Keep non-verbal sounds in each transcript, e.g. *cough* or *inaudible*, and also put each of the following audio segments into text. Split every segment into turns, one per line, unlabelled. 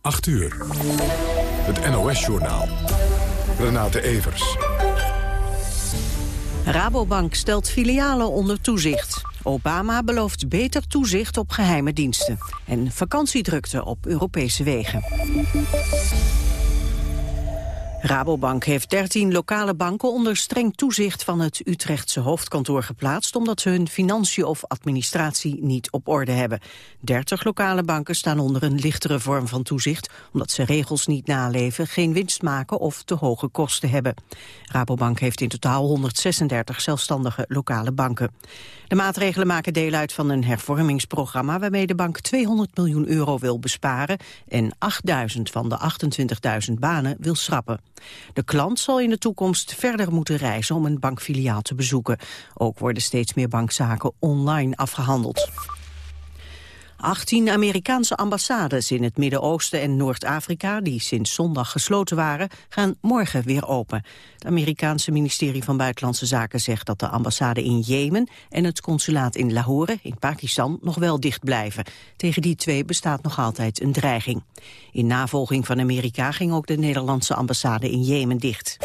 8 uur. Het NOS-journaal. Renate Evers.
Rabobank stelt filialen onder toezicht. Obama belooft beter toezicht op geheime diensten. En vakantiedrukte op Europese wegen. Rabobank heeft 13 lokale banken onder streng toezicht van het Utrechtse hoofdkantoor geplaatst omdat ze hun financiën of administratie niet op orde hebben. 30 lokale banken staan onder een lichtere vorm van toezicht omdat ze regels niet naleven, geen winst maken of te hoge kosten hebben. Rabobank heeft in totaal 136 zelfstandige lokale banken. De maatregelen maken deel uit van een hervormingsprogramma waarmee de bank 200 miljoen euro wil besparen en 8000 van de 28.000 banen wil schrappen. De klant zal in de toekomst verder moeten reizen om een bankfiliaal te bezoeken. Ook worden steeds meer bankzaken online afgehandeld. 18 Amerikaanse ambassades in het Midden-Oosten en Noord-Afrika, die sinds zondag gesloten waren, gaan morgen weer open. Het Amerikaanse ministerie van Buitenlandse Zaken zegt dat de ambassade in Jemen en het consulaat in Lahore in Pakistan nog wel dicht blijven. Tegen die twee bestaat nog altijd een dreiging. In navolging van Amerika ging ook de Nederlandse ambassade in Jemen dicht.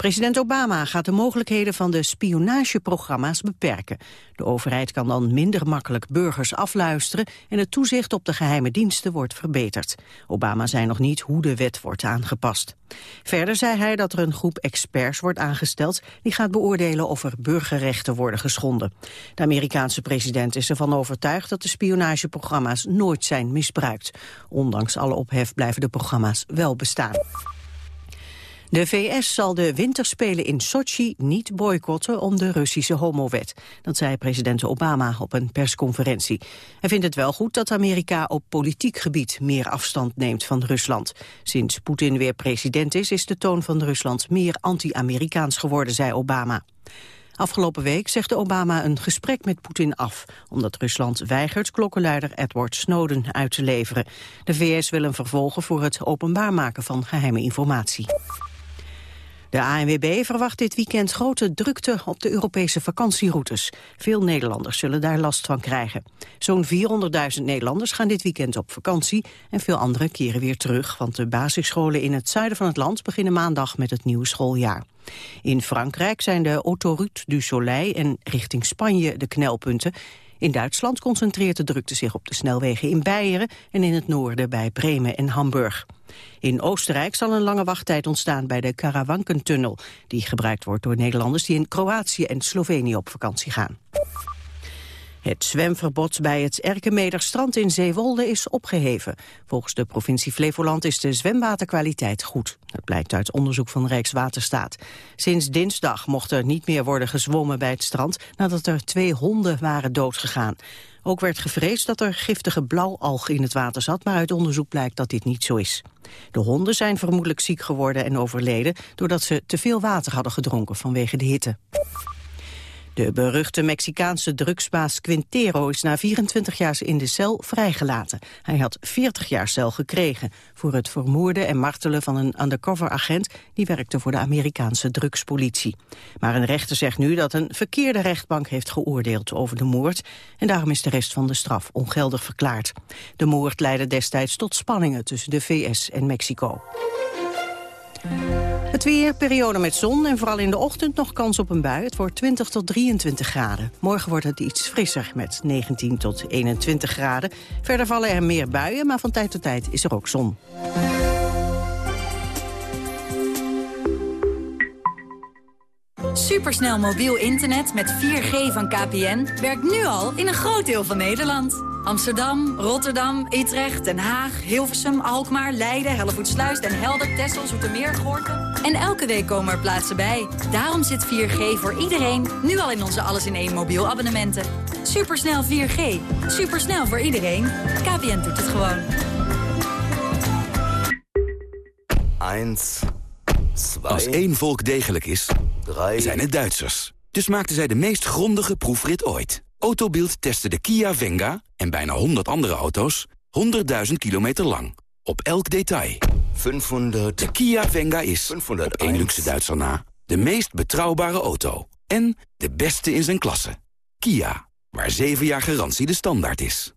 President Obama gaat de mogelijkheden van de spionageprogramma's beperken. De overheid kan dan minder makkelijk burgers afluisteren en het toezicht op de geheime diensten wordt verbeterd. Obama zei nog niet hoe de wet wordt aangepast. Verder zei hij dat er een groep experts wordt aangesteld die gaat beoordelen of er burgerrechten worden geschonden. De Amerikaanse president is ervan overtuigd dat de spionageprogramma's nooit zijn misbruikt. Ondanks alle ophef blijven de programma's wel bestaan. De VS zal de winterspelen in Sochi niet boycotten om de Russische homowet. Dat zei president Obama op een persconferentie. Hij vindt het wel goed dat Amerika op politiek gebied meer afstand neemt van Rusland. Sinds Poetin weer president is, is de toon van Rusland meer anti-Amerikaans geworden, zei Obama. Afgelopen week zegde Obama een gesprek met Poetin af... omdat Rusland weigert klokkenluider Edward Snowden uit te leveren. De VS wil hem vervolgen voor het openbaar maken van geheime informatie. De ANWB verwacht dit weekend grote drukte op de Europese vakantieroutes. Veel Nederlanders zullen daar last van krijgen. Zo'n 400.000 Nederlanders gaan dit weekend op vakantie... en veel anderen keren weer terug, want de basisscholen in het zuiden van het land... beginnen maandag met het nieuwe schooljaar. In Frankrijk zijn de Autoroute du Soleil en richting Spanje de knelpunten... In Duitsland concentreert de drukte zich op de snelwegen in Beieren en in het noorden bij Bremen en Hamburg. In Oostenrijk zal een lange wachttijd ontstaan bij de Karawankentunnel, die gebruikt wordt door Nederlanders die in Kroatië en Slovenië op vakantie gaan. Het zwemverbod bij het Erkenmederstrand in Zeewolde is opgeheven. Volgens de provincie Flevoland is de zwemwaterkwaliteit goed. Dat blijkt uit onderzoek van Rijkswaterstaat. Sinds dinsdag mocht er niet meer worden gezwommen bij het strand... nadat er twee honden waren doodgegaan. Ook werd gevreesd dat er giftige blauwalg in het water zat... maar uit onderzoek blijkt dat dit niet zo is. De honden zijn vermoedelijk ziek geworden en overleden... doordat ze te veel water hadden gedronken vanwege de hitte. De beruchte Mexicaanse drugsbaas Quintero is na 24 jaar in de cel vrijgelaten. Hij had 40 jaar cel gekregen voor het vermoorden en martelen van een undercover-agent die werkte voor de Amerikaanse drugspolitie. Maar een rechter zegt nu dat een verkeerde rechtbank heeft geoordeeld over de moord en daarom is de rest van de straf ongeldig verklaard. De moord leidde destijds tot spanningen tussen de VS en Mexico. Het weer, periode met zon en vooral in de ochtend nog kans op een bui. Het wordt 20 tot 23 graden. Morgen wordt het iets frisser met 19 tot 21 graden. Verder vallen er meer buien, maar van tijd tot tijd is er ook zon.
Supersnel mobiel internet met 4G van KPN werkt nu al in een groot deel van Nederland. Amsterdam, Rotterdam, Utrecht, Den Haag, Hilversum, Alkmaar, Leiden, Hellevoetsluis, Den Helder, Texel, Zoetermeer, Gorkum. En elke week komen er plaatsen bij. Daarom zit 4G voor iedereen nu al in onze alles in één mobiel abonnementen. Supersnel 4G. Supersnel voor iedereen. KPN doet het gewoon.
1,
Als één volk degelijk is, zijn het Duitsers. Dus maakten zij de meest grondige proefrit ooit. Autobild testte de Kia Venga en bijna 100 andere auto's 100.000 kilometer lang. Op elk detail.
500.
De Kia Venga is,
501.
op één luxe Duitser na, de meest betrouwbare auto. En de beste in zijn klasse. Kia, waar 7 jaar garantie de standaard is.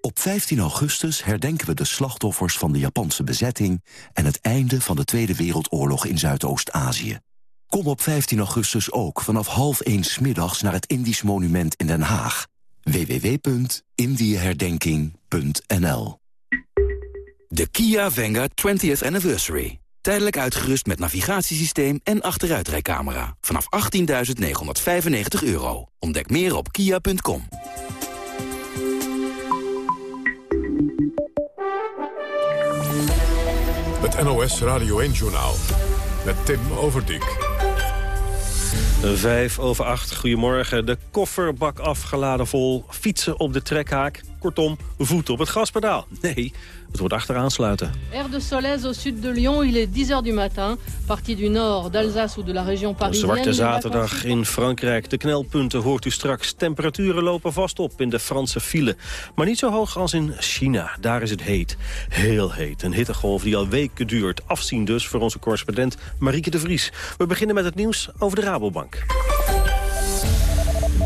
Op 15 augustus herdenken we de slachtoffers van de Japanse bezetting... en het einde van de Tweede Wereldoorlog in Zuidoost-Azië. Kom op 15 augustus ook vanaf half 1 middags naar het Indisch Monument in Den Haag. www.indieherdenking.nl
De Kia Venga 20th Anniversary. Tijdelijk uitgerust met navigatiesysteem en achteruitrijcamera. Vanaf 18.995 euro. Ontdek meer op kia.com.
Het NOS Radio 1-journaal met Tim Overdijk.
Vijf over acht, goedemorgen. De kofferbak afgeladen vol, fietsen op de trekhaak. Kortom, voet op het gaspedaal. Nee, het wordt achteraan sluiten.
Air de Solèze au sud de Lyon, il est 10h du matin. Partie du nord, d'Alsace ou de la région parisienne.
Zwarte zaterdag in Frankrijk. De knelpunten hoort u straks. Temperaturen lopen vast op in de Franse file. Maar niet zo hoog als in China. Daar is het heet. Heel heet. Een hittegolf die al weken duurt. Afzien dus voor onze correspondent Marieke de Vries. We beginnen met het nieuws over de Rabobank.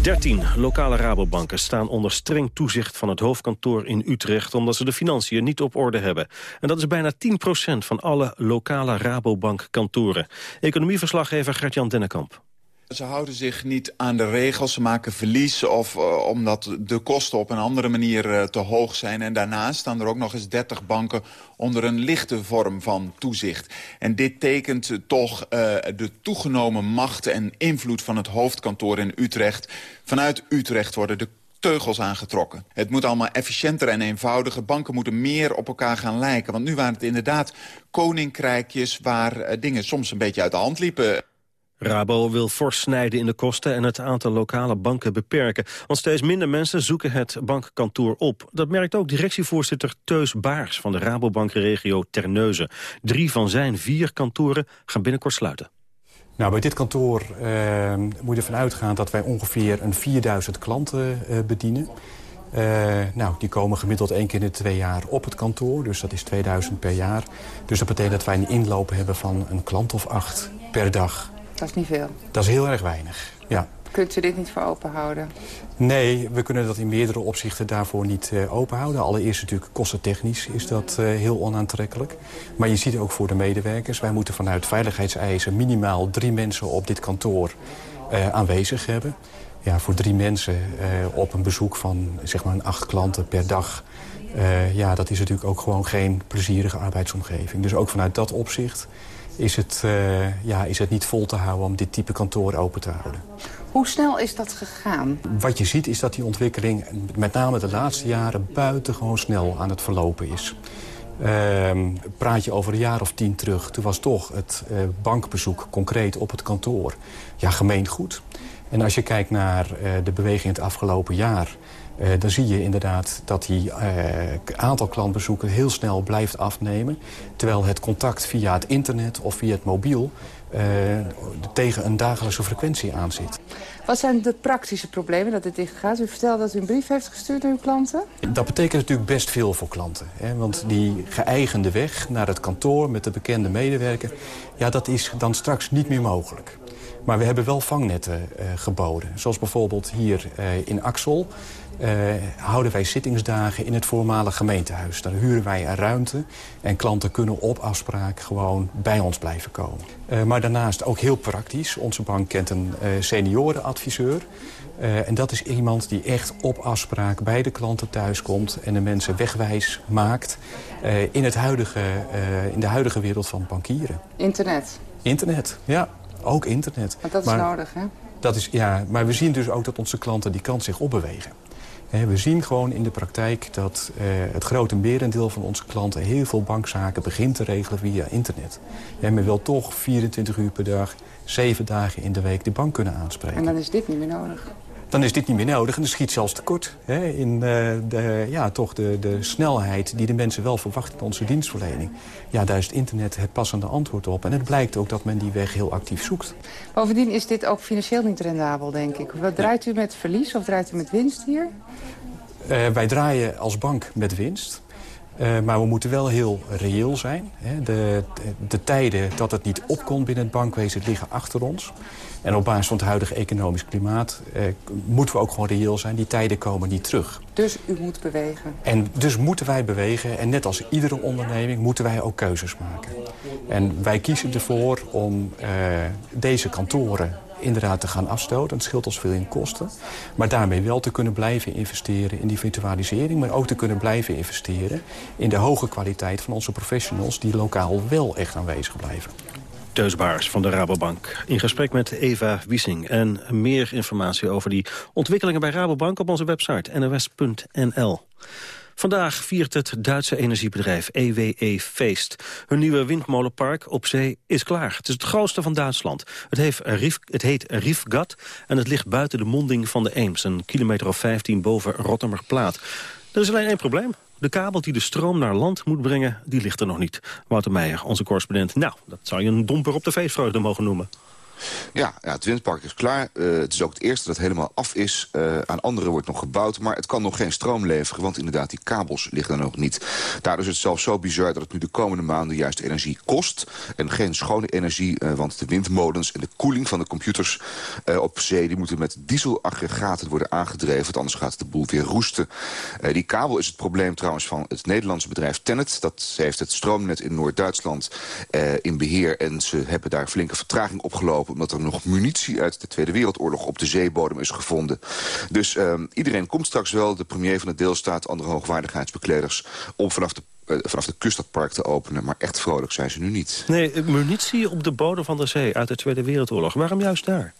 13 lokale Rabobanken staan onder streng toezicht van het hoofdkantoor in Utrecht... omdat ze de financiën niet op orde hebben. En dat is bijna 10% van alle lokale Rabobank-kantoren. Economieverslaggever Gert-Jan Dennekamp.
Ze houden zich niet aan de regels, ze maken verlies... of uh, omdat de kosten op een andere manier uh, te hoog zijn. En daarnaast staan er ook nog eens 30 banken onder een lichte vorm van toezicht. En dit tekent toch uh, de toegenomen macht en invloed van het hoofdkantoor in Utrecht. Vanuit Utrecht worden de teugels aangetrokken. Het moet allemaal efficiënter en eenvoudiger. Banken moeten meer op elkaar gaan lijken. Want nu waren het inderdaad koninkrijkjes waar dingen soms een beetje uit de hand liepen.
Rabo wil fors snijden in de kosten en het aantal lokale banken beperken. Want steeds minder mensen zoeken het bankkantoor op. Dat merkt ook directievoorzitter Teus Baars van de Rabobankregio Terneuzen. Drie van zijn vier kantoren gaan binnenkort sluiten.
Nou, bij dit kantoor uh, moet je ervan uitgaan dat wij ongeveer een 4000 klanten uh, bedienen. Uh, nou, die komen gemiddeld één keer in de twee jaar op het kantoor. Dus dat is 2000 per jaar. Dus dat betekent dat wij een inloop hebben van een klant of acht per dag.
Dat is niet veel.
Dat is heel erg weinig, ja.
Kunt u dit niet voor open houden?
Nee, we kunnen dat in meerdere opzichten daarvoor niet uh, open houden. Allereerst natuurlijk kostentechnisch is dat uh, heel onaantrekkelijk. Maar je ziet ook voor de medewerkers. Wij moeten vanuit veiligheidseisen minimaal drie mensen op dit kantoor uh, aanwezig hebben. Ja, voor drie mensen op een bezoek van zeg maar acht klanten per dag... ja, dat is natuurlijk ook gewoon geen plezierige arbeidsomgeving. Dus ook vanuit dat opzicht is het, uh, ja, is het niet vol te houden om dit type kantoor open te houden.
Hoe snel is dat gegaan?
Wat je ziet is dat die ontwikkeling met name de laatste jaren buitengewoon snel aan het verlopen is. Uh, praat je over een jaar of tien terug, toen was toch het uh, bankbezoek concreet op het kantoor ja, gemeen goed. En als je kijkt naar uh, de beweging het afgelopen jaar... Uh, dan zie je inderdaad dat die uh, aantal klantbezoeken heel snel blijft afnemen. Terwijl het contact via het internet of via het mobiel uh, tegen een dagelijkse frequentie aanzit.
Wat zijn de praktische problemen dat dit dicht gaat? U vertelde dat u een brief heeft gestuurd naar uw klanten?
Dat betekent natuurlijk best veel voor klanten. Hè? Want die geëigende weg naar het kantoor met de bekende medewerker... ja, dat is dan straks niet meer mogelijk. Maar we hebben wel vangnetten uh, geboden. Zoals bijvoorbeeld hier uh, in Axel houden wij zittingsdagen in het voormalige gemeentehuis. Daar huren wij een ruimte en klanten kunnen op afspraak gewoon bij ons blijven komen. Uh, maar daarnaast ook heel praktisch. Onze bank kent een uh, seniorenadviseur. Uh, en dat is iemand die echt op afspraak bij de klanten thuiskomt... en de mensen wegwijs maakt uh, in, het huidige, uh, in de huidige wereld van bankieren.
Internet?
Internet, ja. Ook internet.
Want dat is
maar,
nodig, hè?
Dat is, ja, maar we zien dus ook dat onze klanten die kant zich opbewegen. We zien gewoon in de praktijk dat uh, het grote merendeel van onze klanten... heel veel bankzaken begint te regelen via internet. En men wil toch 24 uur per dag, 7 dagen in de week de bank kunnen aanspreken.
En dan is dit niet meer nodig?
Dan is dit niet meer nodig en dan schiet zelfs tekort. Hè, in uh, de, ja, toch de, de snelheid die de mensen wel verwachten in onze dienstverlening. Ja, daar is het internet het passende antwoord op. En het blijkt ook dat men die weg heel actief zoekt.
Bovendien is dit ook financieel niet rendabel, denk ik. Wat draait u met verlies of draait u met winst hier?
Uh, wij draaien als bank met winst. Uh, maar we moeten wel heel reëel zijn. Hè. De, de, de, tijden dat het niet opkomt binnen het bankwezen liggen achter ons. En op basis van het huidige economisch klimaat eh, moeten we ook gewoon reëel zijn. Die tijden komen niet terug.
Dus u moet bewegen?
En dus moeten wij bewegen. En net als iedere onderneming moeten wij ook keuzes maken. En wij kiezen ervoor om uh, deze kantoren inderdaad te gaan afstoten. Het scheelt ons veel in kosten. Maar daarmee wel te kunnen blijven investeren in die virtualisering... maar ook te kunnen blijven investeren in de hoge kwaliteit van onze professionals... die lokaal wel echt aanwezig blijven.
Teusbaars van de Rabobank. In gesprek met Eva Wiesing. En meer informatie over die ontwikkelingen bij Rabobank op onze website nws.nl. Vandaag viert het Duitse energiebedrijf EWE feest. Hun nieuwe windmolenpark op zee is klaar. Het is het grootste van Duitsland. Het, heeft Rief, het heet Riefgat en het ligt buiten de monding van de Eems... een kilometer of 15 boven Rotterdam-Plaat. Er is alleen één probleem. De kabel die de stroom naar land moet brengen, die ligt er nog niet. Wouter Meijer, onze correspondent. Nou, dat zou je een domper op de feestvreugde mogen noemen.
Ja, ja, het windpark is klaar. Uh, het is ook het eerste dat helemaal af is. Uh, aan andere wordt nog gebouwd, maar het kan nog geen stroom leveren... want inderdaad, die kabels liggen er nog niet. Daardoor is het zelfs zo bizar dat het nu de komende maanden juist energie kost... en geen schone energie, uh, want de windmolens en de koeling van de computers op zee... die moeten met dieselaggregaten worden aangedreven, want anders gaat de boel weer roesten. die kabel is het probleem trouwens van het Nederlandse bedrijf Tennet. Dat heeft het stroomnet in Noord-Duitsland in beheer... en ze hebben daar flinke vertraging opgelopen omdat er nog munitie uit de Tweede Wereldoorlog op de zeebodem is gevonden. Dus uh, iedereen komt straks wel, de premier van de deelstaat, andere hoogwaardigheidsbekleders, om vanaf de eh, vanaf de kust dat park te openen. Maar echt vrolijk zijn ze nu niet.
Nee, munitie op de bodem van de zee uit de Tweede Wereldoorlog. Waarom juist daar?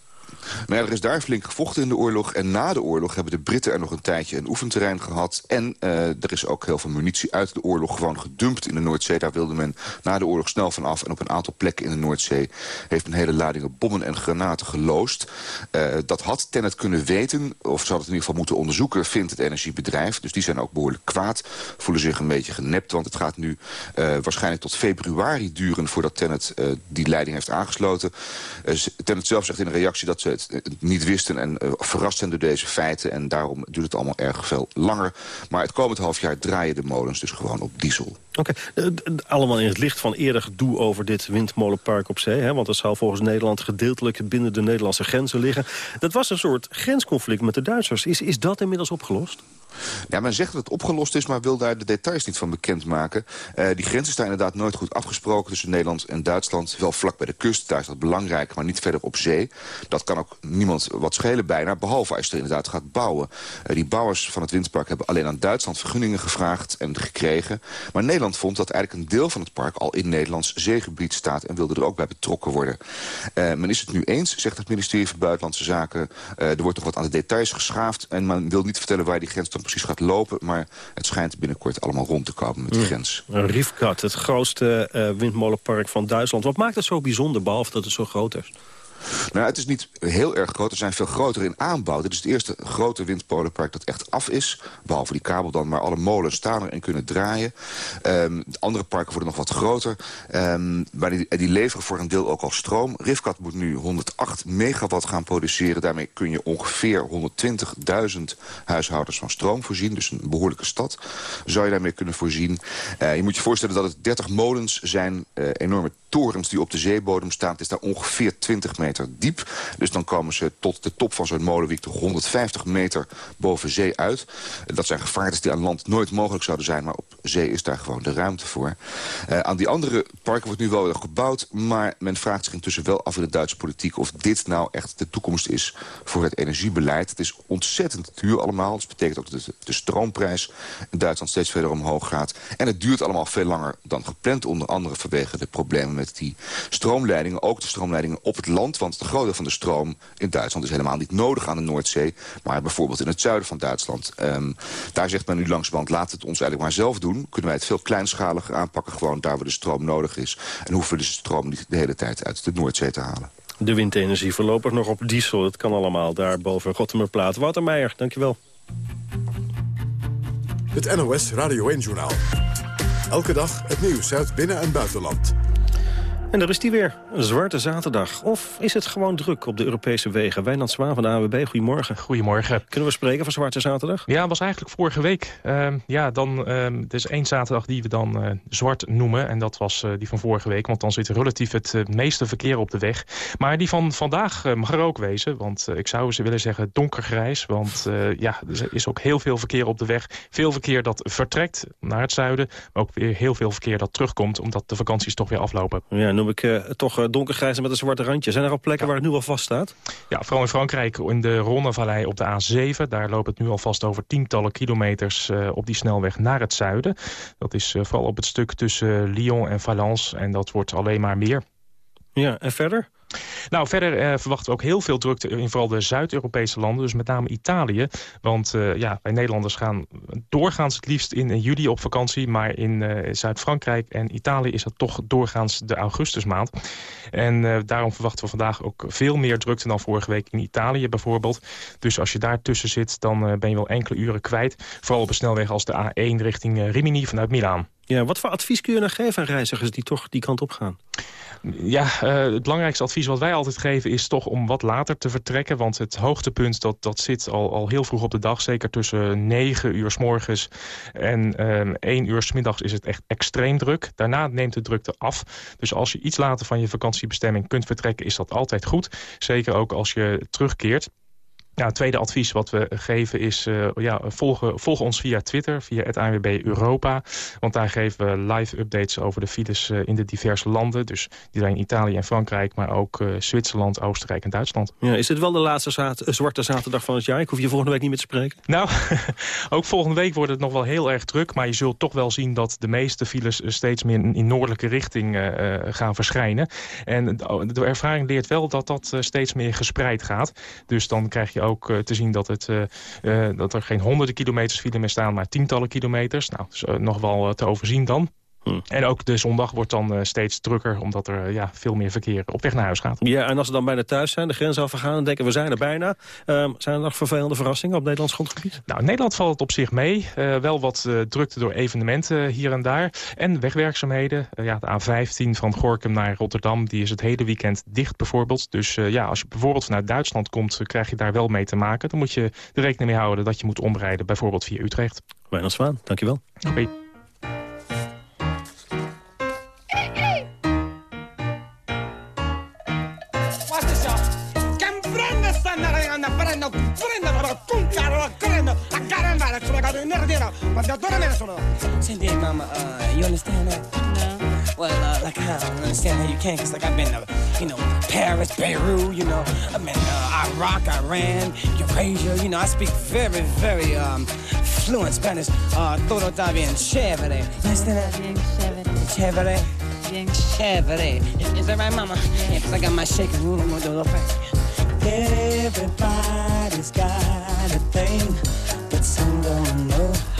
Er is daar flink gevochten in de oorlog. En na de oorlog hebben de Britten er nog een tijdje een oefenterrein gehad. En uh, er is ook heel veel munitie uit de oorlog gewoon gedumpt in de Noordzee. Daar wilde men na de oorlog snel van af. En op een aantal plekken in de Noordzee heeft men hele ladingen bommen en granaten geloosd. Uh, dat had Tennet kunnen weten, of zou het in ieder geval moeten onderzoeken, vindt het energiebedrijf. Dus die zijn ook behoorlijk kwaad, voelen zich een beetje genept. Want het gaat nu uh, waarschijnlijk tot februari duren voordat Tennet die leiding heeft aangesloten. Tennet zelf zegt in een reactie dat ze het niet wisten en uh, verrast zijn door deze feiten. En daarom duurt het allemaal erg veel langer. Maar het komend half jaar draaien de molens dus gewoon op diesel.
Oké, uh, allemaal in het licht van eerder gedoe over dit windmolenpark op zee. Hè? Want dat zou volgens Nederland gedeeltelijk binnen de Nederlandse grenzen liggen. Dat was een soort grensconflict met de Duitsers. Is, is dat inmiddels opgelost?
Ja, men zegt dat het opgelost is, maar wil daar de details niet van bekendmaken. Uh, die grenzen staan inderdaad nooit goed afgesproken tussen Nederland en Duitsland. Wel vlak bij de kust, daar is dat belangrijk, maar niet verder op zee. Dat kan ook niemand wat schelen bijna, behalve als je er inderdaad gaat bouwen. Uh, die bouwers van het windpark hebben alleen aan Duitsland vergunningen gevraagd en gekregen. Maar Nederland vond dat eigenlijk een deel van het park al in Nederlands zeegebied staat en wilde er ook bij betrokken worden. Uh, men is het nu eens, zegt het ministerie van Buitenlandse Zaken. er wordt nog wat aan de details geschaafd en men wil niet vertellen waar die grens dan precies gaat lopen. Maar het schijnt binnenkort allemaal rond te komen met de grens.
Riefkat, het grootste uh, windmolenpark van Duitsland. Wat maakt het zo bijzonder, behalve dat het zo groot is?
Nou, het is niet heel erg groot. Er zijn veel grotere in aanbouw. Dit is het eerste grote windmolenpark dat echt af is. Behalve die kabel dan, maar alle molens staan er en kunnen draaien. Um, de andere parken worden nog wat groter. Um, maar die, die, leveren voor een deel ook al stroom. Rivkat moet nu 108 megawatt gaan produceren. Daarmee kun je ongeveer 120.000 huishoudens van stroom voorzien. Dus een behoorlijke stad zou je daarmee kunnen voorzien. Uh, je moet je voorstellen dat het 30 molens zijn. Uh, enorme torens die op de zeebodem staan. Het is daar ongeveer 20 meter diep. Dus dan komen ze tot de top van zo'n molenwiek 150 meter boven zee uit. Dat zijn gevaartes die aan land nooit mogelijk zouden zijn... maar op zee is daar gewoon de ruimte voor. Uh, aan die andere parken wordt nu wel weer gebouwd... maar men vraagt zich intussen wel af in de Duitse politiek... of dit nou echt de toekomst is voor het energiebeleid. Het is ontzettend duur allemaal. Dat betekent ook dat de stroomprijs in Duitsland steeds verder omhoog gaat. En het duurt allemaal veel langer dan gepland... onder andere vanwege de problemen met die stroomleidingen. Ook de stroomleidingen op het land. Want de grote van de stroom in Duitsland is helemaal niet nodig aan de Noordzee. Maar bijvoorbeeld in het zuiden van Duitsland. Um, daar zegt men nu langzamerhand, laat het ons eigenlijk maar zelf doen. Kunnen wij het veel kleinschaliger aanpakken. Gewoon daar waar de stroom nodig is. En hoeven we de stroom niet de hele tijd uit de Noordzee te halen.
De windenergie voorlopig nog op diesel. Het kan allemaal daar boven Rottermerplaat. Wouter Meijer, dankjewel.
Het NOS Radio 1-journaal. Elke dag het nieuws uit binnen- en buitenland.
En daar is die weer, een zwarte zaterdag. Of is het gewoon druk op de Europese wegen? Wijnand Zwaan van de AWB, goedemorgen.
Goedemorgen.
Kunnen we spreken van zwarte zaterdag?
Ja, was eigenlijk vorige week. Uh, ja, dan, uh, er is één zaterdag die we dan uh, zwart noemen. En dat was uh, die van vorige week. Want dan zit relatief het uh, meeste verkeer op de weg. Maar die van vandaag mag er ook wezen. Want ik zou ze willen zeggen donkergrijs. Want ja, er is ook heel veel verkeer op de weg. Veel verkeer dat vertrekt naar het zuiden. Maar ook weer heel veel verkeer dat terugkomt. Omdat de vakanties toch weer aflopen.
Ja, noem ik uh, toch uh, donkergrijs met een zwarte randje. Zijn er al plekken ja. waar het nu al vast staat?
Ja, vooral in Frankrijk in de Ronnevallei op de A7. Daar loopt het nu al vast over tientallen kilometers uh, op die snelweg naar het zuiden. Dat is vooral op het stuk tussen Lyon en Valence. En dat wordt alleen maar meer.
Ja, en verder?
Nou, verder eh, verwachten we ook heel veel drukte in vooral de Zuid-Europese landen. Dus met name Italië. Want uh, ja, wij Nederlanders gaan doorgaans het liefst in, juli op vakantie. Maar in uh, Zuid-Frankrijk en Italië is dat toch doorgaans de augustusmaand. En daarom verwachten we vandaag ook veel meer drukte dan vorige week in Italië bijvoorbeeld. Dus als je daar tussen zit, dan ben je wel enkele uren kwijt. Vooral op een snelweg als de A1 richting Rimini vanuit Milaan.
Ja, wat voor advies kun je nou geven aan reizigers die toch die kant op gaan?
Ja, uh, het belangrijkste advies wat wij altijd geven is toch om wat later te vertrekken. Want het hoogtepunt dat, dat zit al, al heel vroeg op de dag. Zeker tussen 9 uur s morgens en um, 1 uur s middags is het echt extreem druk. Daarna neemt de drukte af. Dus als je iets later van je vakantiebestemming kunt vertrekken is dat altijd goed. Zeker ook als je terugkeert. Nou, het tweede advies wat we geven is... Uh, ja, volgen, volg ons via Twitter, via het ANWB Europa. Want daar geven we live updates over de files uh, in de diverse landen. Dus die zijn Italië en Frankrijk, maar ook uh, Zwitserland, Oostenrijk en Duitsland.
Ja, is dit wel de laatste zaad, zwarte zaterdag van het jaar? Ik hoef je volgende week niet meer te spreken.
Nou, *laughs* ook volgende week wordt het nog wel heel erg druk. Maar je zult toch wel zien dat de meeste files steeds meer in, in noordelijke richting gaan verschijnen. En de ervaring leert wel dat dat steeds meer gespreid gaat. Dus dan krijg je ook ook uh, te zien dat, het, uh, uh, dat er geen honderden kilometers file meer staan, maar tientallen kilometers. Nou, nog wel te overzien dan. Hmm. En ook de zondag wordt dan uh, steeds drukker... omdat er uh, ja, veel meer verkeer op weg naar huis gaat.
Ja, en als we dan bijna thuis zijn, de grens overgaan... en denken we zijn er bijna. Uh, zijn er nog vervelende verrassingen op Nederlands grondgebied?
Nou, in Nederland valt het op zich mee. wel wat drukte door evenementen hier en daar. En wegwerkzaamheden. ja, de A15 van Gorkum naar Rotterdam... die is het hele weekend dicht bijvoorbeeld. Dus ja, als je bijvoorbeeld vanuit Duitsland komt... krijg je daar wel mee te maken. Dan moet je er rekening mee houden dat je moet omrijden... bijvoorbeeld via Utrecht.
Wijnand Zwaan, dankjewel.
Oké. Okay.
Understand that?
No.
Well, uh, like, I don't understand how you can, because, like, I've been to, you know, Paris, Beirut, you know, I've been uh, Iraq, Iran, Eurasia, you know, I speak very, very um, fluent Spanish. Uh, todo está bien chévere. You understand that?
Bien chévere.
Chévere?
Bien
chévere. Is, that right, mama? Yeah, because I got my shaker. Everybody's got a thing, but some don't know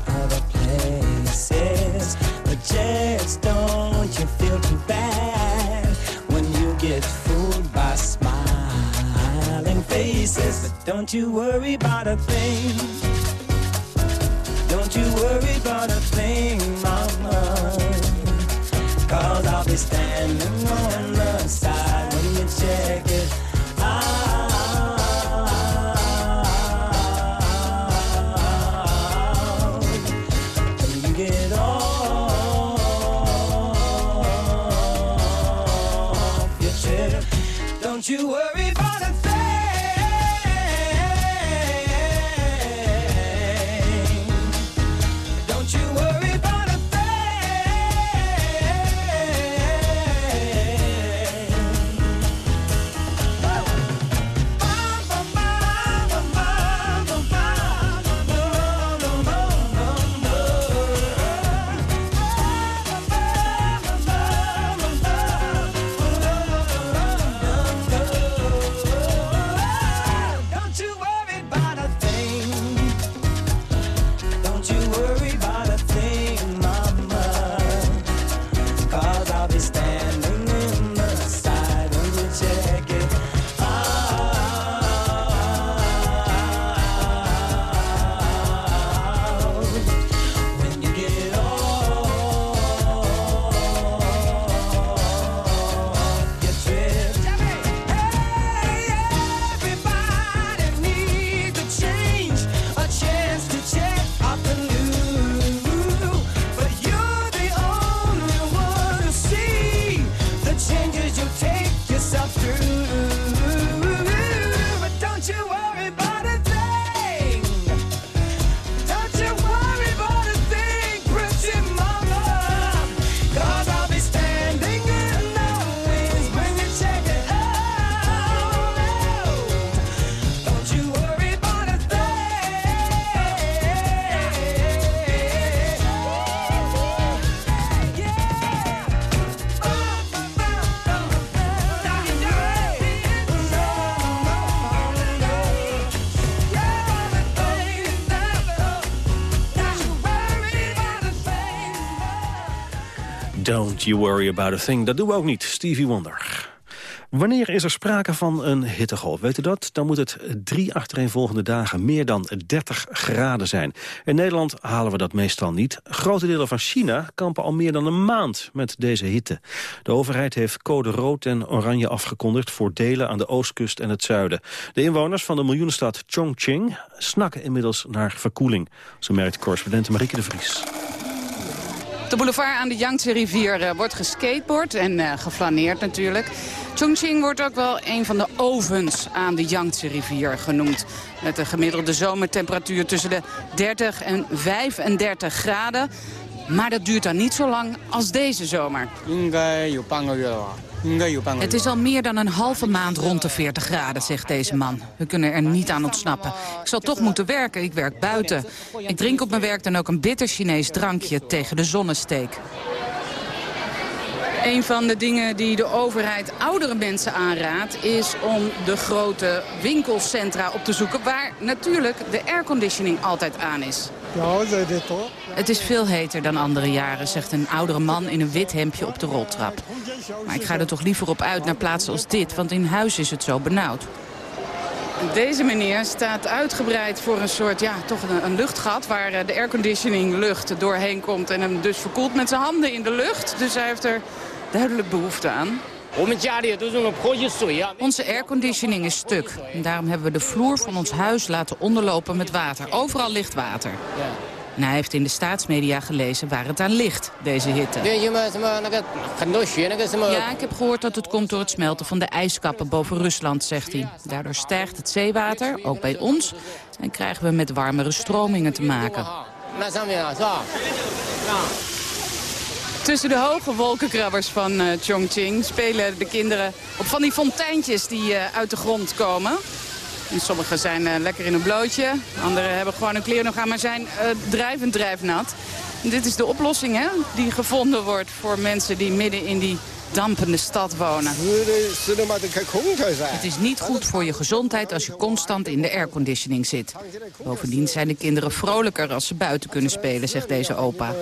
But don't you feel too bad when you get fooled by smiling faces. But don't you worry about a thing. Don't you worry about a thing, mama. Cause I'll be standing Don't worry about a thing.
Dat doen we ook niet, Stevie Wonder. Wanneer is er sprake van een hittegolf? Weet u dat? Dan moet het drie achtereenvolgende dagen meer dan 30 graden zijn. In Nederland halen we dat meestal niet. Grote delen van China kampen al meer dan een maand met deze hitte. De overheid heeft code rood en oranje afgekondigd... voor delen aan de oostkust en het zuiden. De inwoners van de miljoenenstad Chongqing snakken inmiddels naar verkoeling. Zo merkt correspondent Marieke de Vries.
De boulevard aan de Yangtze-rivier eh, wordt geskateboard en uh, geflaneerd natuurlijk. Chongqing wordt ook wel een van de ovens aan de Yangtze-rivier genoemd. Met een gemiddelde zomertemperatuur tussen de 30 en 35 graden. Maar dat duurt dan niet zo lang als deze zomer. Het is al meer dan een halve maand rond de 40 graden, zegt deze man. We kunnen er niet aan ontsnappen. Ik zal toch moeten werken, ik werk buiten. Ik drink op mijn werk dan ook een bitter Chinees drankje tegen de zonnesteek. Een van de dingen die de overheid oudere mensen aanraadt... is om de grote winkelcentra op te zoeken... waar natuurlijk de airconditioning altijd aan is. Het is veel heter dan andere jaren, zegt een oudere man in een wit hemdje op de roltrap. Maar ik ga er toch liever op uit naar plaatsen als dit, want in huis is het zo benauwd. Deze meneer staat uitgebreid voor een soort, ja, toch een, een luchtgat... waar eh, de airconditioning lucht doorheen komt en hem dus verkoelt met zijn handen in de lucht. Dus hij heeft er duidelijk behoefte aan. Onze airconditioning is stuk. En daarom hebben we de vloer van ons huis laten onderlopen met water. Overal ligt water. En hij heeft in de staatsmedia gelezen waar het aan ligt, deze hitte. Ja, ik heb gehoord dat het komt door het smelten van de ijskappen boven Rusland, zegt hij. Daardoor stijgt het zeewater, ook bij ons, en krijgen we met warmere stromingen te maken. Tussen de hoge wolkenkrabbers van uh, Chongqing spelen de kinderen op van die fonteintjes die uh, uit de grond komen. En sommigen zijn uh, lekker in een blootje, anderen hebben gewoon hun kleren nog aan, maar zijn drijvend drijfnat. En dit is de oplossing hè, die gevonden wordt voor mensen die midden in die dampende stad wonen. Het is niet goed voor je gezondheid als je constant in de airconditioning zit. Bovendien zijn de kinderen vrolijker als ze buiten kunnen spelen, zegt deze opa.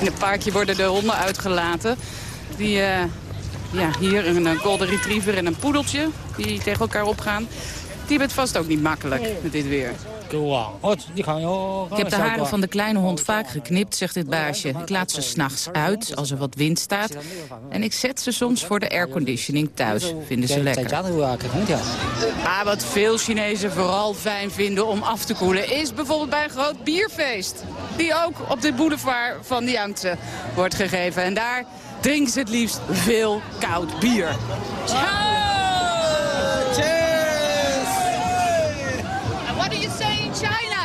In het parkje worden de honden uitgelaten. Die, uh, ja, hier een golden retriever en een poedeltje die tegen elkaar opgaan. Die hebben het vast ook niet makkelijk met dit weer. Ik heb de haren van de kleine hond vaak geknipt, zegt dit baasje. Ik laat ze s'nachts uit, als er wat wind staat. En ik zet ze soms voor de airconditioning thuis. Vinden ze lekker. Ah, wat veel Chinezen vooral fijn vinden om af te koelen... is bijvoorbeeld bij een groot bierfeest. Die ook op de boulevard van de Yangtze wordt gegeven. En daar drinken ze het liefst veel koud bier.
What do you say in China?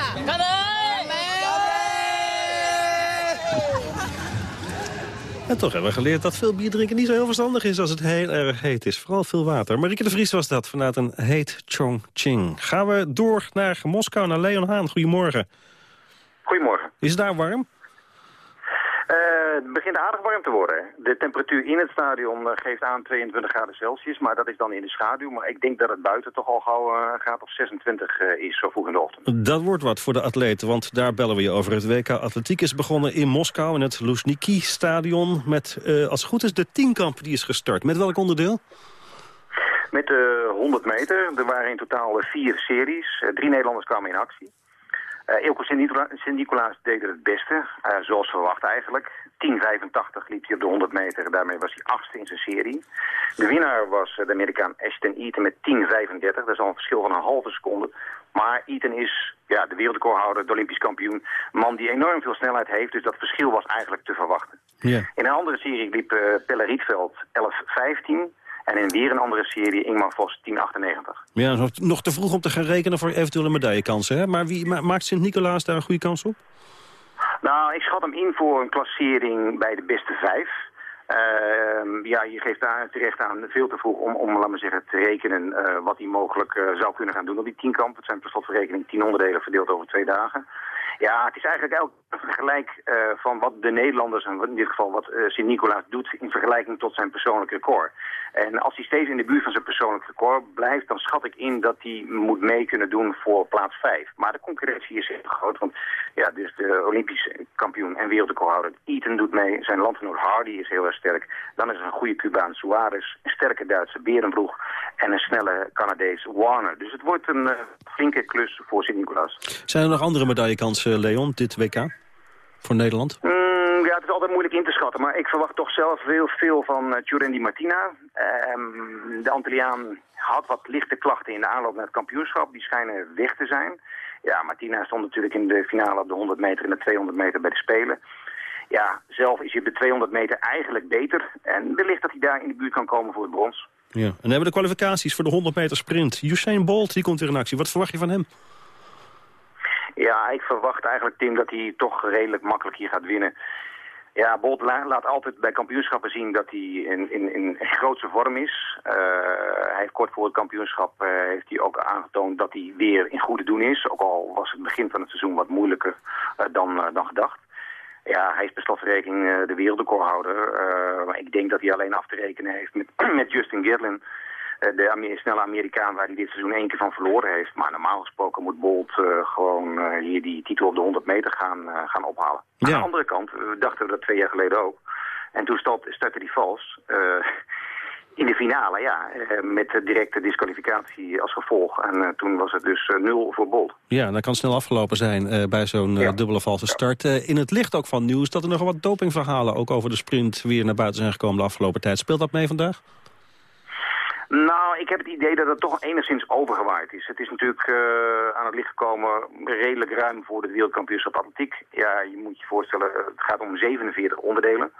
En toch hebben we geleerd dat veel bier drinken niet zo heel verstandig is als het heel erg heet is. Vooral veel water. Marieke de Vries was dat vanuit een heet Chongqing. Gaan we door naar Moskou, naar Leon Haan. Goedemorgen.
Goedemorgen.
Is het daar warm?
Uh, het begint aardig warm te worden. De temperatuur in het stadion uh, geeft aan 22 graden Celsius, maar dat is dan in de schaduw. Maar ik denk dat het buiten toch al gauw uh, gaat op 26 is, zo vroeg in de ochtend.
Dat wordt wat voor de atleten, want daar bellen we je over. Het WK Atletiek is begonnen in Moskou in het Luzhniki-stadion. Met, als het goed is, de tienkamp die is gestart. Met welk onderdeel?
Met de 100 meter. Er waren in totaal vier series. drie Nederlanders kwamen in actie. Uh, Ilko Sint-Nicolaas deed het beste, uh, zoals verwacht eigenlijk. 10.85 liep hij op de 100 meter, daarmee was hij achtste in zijn serie. De winnaar was de Amerikaan Ashton Eaton met 10.35, dat is al een verschil van een halve seconde. Maar Eaton is ja, de wereldrecordhouder, de Olympisch kampioen, een man die enorm veel snelheid heeft, dus dat verschil was eigenlijk te verwachten. In een andere serie liep uh, Pelle Rietveld 11.15... En in weer een andere serie Ingmar Vos 1098.
Ja, nog te vroeg om te gaan rekenen voor eventuele medaillekansen. Hè? Maar wie ma maakt Sint-Nicolaas daar een goede kans op?
Nou, ik schat hem in voor een klassering bij de beste vijf. Uh, ja, je geeft daar terecht aan veel te vroeg om, om laat maar zeggen, te rekenen uh, wat hij mogelijk uh, zou kunnen gaan doen op die tienkamp. Het zijn per slot van rekening tien onderdelen verdeeld over twee dagen. Ja, het is eigenlijk elk vergelijk uh, van wat de Nederlanders, en in dit geval wat uh, Sint-Nicolaas doet, in vergelijking tot zijn persoonlijk record. En als hij steeds in de buurt van zijn persoonlijk record blijft, dan schat ik in dat hij moet mee kunnen doen voor plaats 5. Maar de concurrentie is heel groot, want ja, dus de Olympisch kampioen en wereldrecordhouder Eaton doet mee. Zijn landgenoot Hardy is heel erg sterk. Dan is er een goede Cubaan Suarez, een sterke Duitse Berenbroeg en een snelle Canadees Warner. Dus het wordt een uh, flinke klus voor Sint-Nicolaas.
Zijn er nog andere medaillekansen, Leon, dit WK? Voor Nederland?
Mm, ja, het is altijd moeilijk in te schatten. Maar ik verwacht toch zelf heel veel van uh, Martina. Um, de Antilliaan had wat lichte klachten in de aanloop naar het kampioenschap. Die schijnen weg te zijn. Ja, Martina stond natuurlijk in de finale op de 100 meter en de 200 meter bij de Spelen. Ja, zelf is hij op de 200 meter eigenlijk beter. En wellicht dat hij daar in de buurt kan komen voor het brons.
Ja, en dan hebben we de kwalificaties voor de 100 meter sprint. Usain Bolt, die komt weer in actie. Wat verwacht je van hem?
Ja, ik verwacht eigenlijk, Tim, dat hij toch redelijk makkelijk hier gaat winnen. Ja, Bolt laat altijd bij kampioenschappen zien dat hij in, in, in grootse vorm is. Uh, hij heeft kort voor het kampioenschap uh, heeft hij ook aangetoond dat hij weer in goede doen is. Ook al was het begin van het seizoen wat moeilijker uh, dan, dan gedacht. Ja, hij is per slotverrekening de wereldrecordhouder. maar ik denk dat hij alleen af te rekenen heeft met, *clears throat* met Justin Gatlin de snelle Amerikaan waar hij dit seizoen één keer van verloren heeft. Maar normaal gesproken moet Bolt uh, gewoon uh, hier die titel op de 100 meter gaan, uh, gaan ophalen. Ja. Aan de andere kant, we dachten we dat twee jaar geleden ook. En toen startte hij vals. In de finale, ja, met directe disqualificatie als gevolg. En toen was het dus nul voor Bolt.
Ja, dat kan snel afgelopen zijn bij zo'n ja. dubbele valse start. in het licht ook van nieuws dat er nog wat dopingverhalen... ook over de sprint weer naar buiten zijn gekomen de afgelopen tijd. Speelt dat mee vandaag?
Nou, ik heb het idee dat het toch enigszins overgewaaid is. Het is natuurlijk uh, aan het licht gekomen redelijk ruim voor het wereldkampioenschap atletiek. Ja, je moet je voorstellen, het gaat om 47 onderdelen.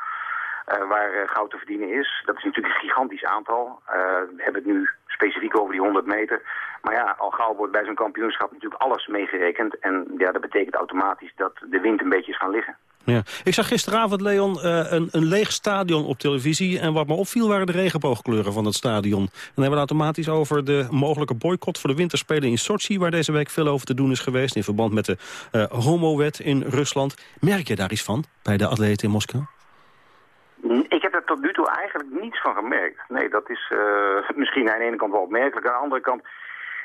Uh, waar uh, goud te verdienen is. Dat is natuurlijk een gigantisch aantal. we hebben het nu specifiek over die 100 meter. Maar ja, al gauw wordt bij zo'n kampioenschap natuurlijk alles meegerekend. En ja, dat betekent automatisch dat de wind een beetje is gaan liggen.
Ja. Ik zag gisteravond, Leon, een, een leeg stadion op televisie. En wat me opviel waren de regenboogkleuren van het stadion. En dan hebben we het automatisch over de mogelijke boycott voor de winterspelen in Sochi... waar deze week veel over te doen is geweest... in verband met de homowet in Rusland. Merk je daar iets van bij de atleten in Moskou?
Ik heb er tot nu toe eigenlijk niets van gemerkt. Nee, dat is uh, *laughs* misschien aan de ene kant wel opmerkelijk. Aan de andere kant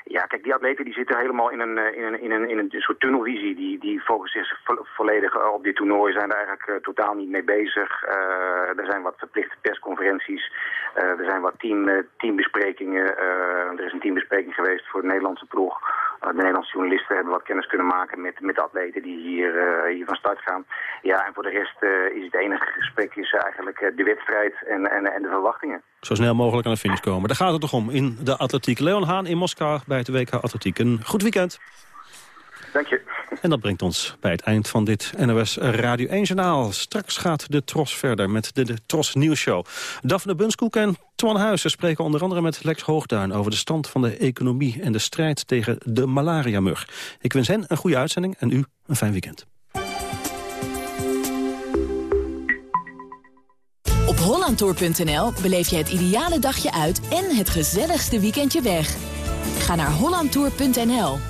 ja, kijk, die atleten die zitten helemaal in een, eh, in een, in een, in een soort tunnelvisie. Die, die focussen zich vo volledig op dit toernooi, zijn er eigenlijk totaal niet mee bezig. Er zijn wat verplichte persconferenties, er zijn wat team, teambesprekingen. er is een teambespreking geweest voor de Nederlandse ploeg. De Nederlandse journalisten hebben wat kennis kunnen maken met, met de atleten die hier, hier van start gaan. Ja, en voor de rest is het enige gesprek is eigenlijk de wedstrijd en, en, en de verwachtingen.
Zo snel mogelijk aan de finish komen. Daar gaat het toch om in de atletiek. Leon Haan in Moskou bij het WK Atletiek. Een goed weekend.
Dank je.
En dat brengt ons bij het eind van dit NOS Radio 1-journaal. Straks gaat de Tros verder met de, de Tros Nieuwsshow. Daphne Bunskoek en Twan Huizen spreken onder andere met Lex Hoogduin... over de stand van de economie en de strijd tegen de malaria-mug. Ik wens hen een goede uitzending en u een fijn weekend.
Op hollandtour.nl beleef je het ideale dagje uit en het gezelligste weekendje weg. Ga naar hollandtour.nl.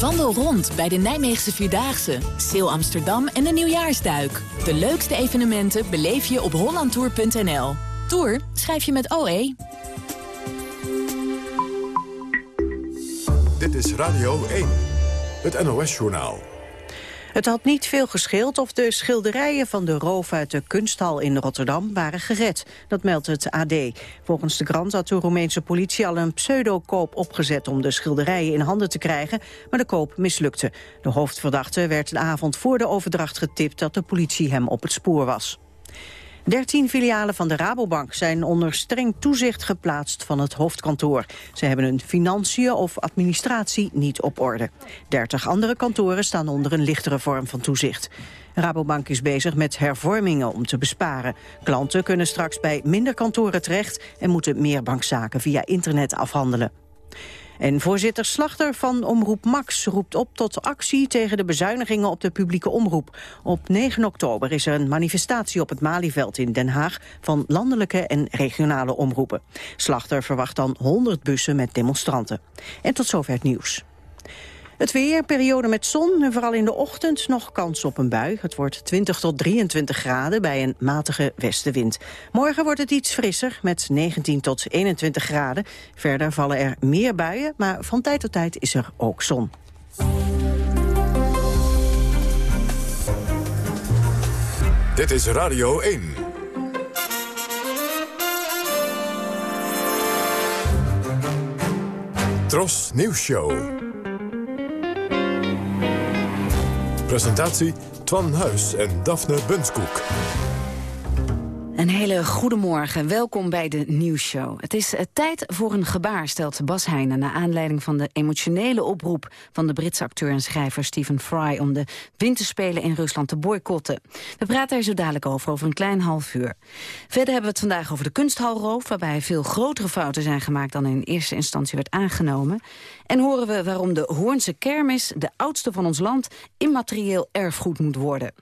Wandel rond bij de Nijmeegse Vierdaagse, Sale Amsterdam en de Nieuwjaarsduik. De leukste evenementen beleef je op hollandtour.nl. Tour schrijf je met OE.
Dit is Radio 1, het NOS-journaal.
Het had niet veel gescheeld of de schilderijen van de roof uit de kunsthal in Rotterdam waren gered. Dat meldt het AD. Volgens de krant had de Roemeense politie al een pseudokoop opgezet om de schilderijen in handen te krijgen, maar de koop mislukte. De hoofdverdachte werd de avond voor de overdracht getipt dat de politie hem op het spoor was. Dertien filialen van de Rabobank zijn onder streng toezicht geplaatst van het hoofdkantoor. Ze hebben hun financiën of administratie niet op orde. Dertig andere kantoren staan onder een lichtere vorm van toezicht. Rabobank is bezig met hervormingen om te besparen. Klanten kunnen straks bij minder kantoren terecht... en moeten meer bankzaken via internet afhandelen. En voorzitter Slachter van Omroep Max roept op tot actie tegen de bezuinigingen op de publieke omroep. Op 9 oktober is er een manifestatie op het Malieveld in Den Haag van landelijke en regionale omroepen. Slachter verwacht dan 100 bussen met demonstranten. En tot zover het nieuws. Het weer, periode met zon en vooral in de ochtend nog kans op een bui. Het wordt 20 tot 23 graden bij een matige westenwind. Morgen wordt het iets frisser met 19 tot 21 graden. Verder vallen er meer buien, maar van tijd tot tijd is er ook zon.
Dit is Radio 1. Tros Nieuws Show. Presentatie Twan Huis en Daphne Bunskoek.
Een hele goede morgen. Welkom bij de nieuwsshow. Het is eh, tijd voor een gebaar, stelt Bas Heijnen... naar aanleiding van de emotionele oproep van de Britse acteur en schrijver Stephen Fry... om de winterspelen in Rusland te boycotten. We praten er zo dadelijk over, over een klein half uur. Verder hebben we het vandaag over de kunsthalroof... waarbij veel grotere fouten zijn gemaakt dan in eerste instantie werd aangenomen. En horen we waarom de Hoornse kermis, de oudste van ons land... immaterieel erfgoed moet worden.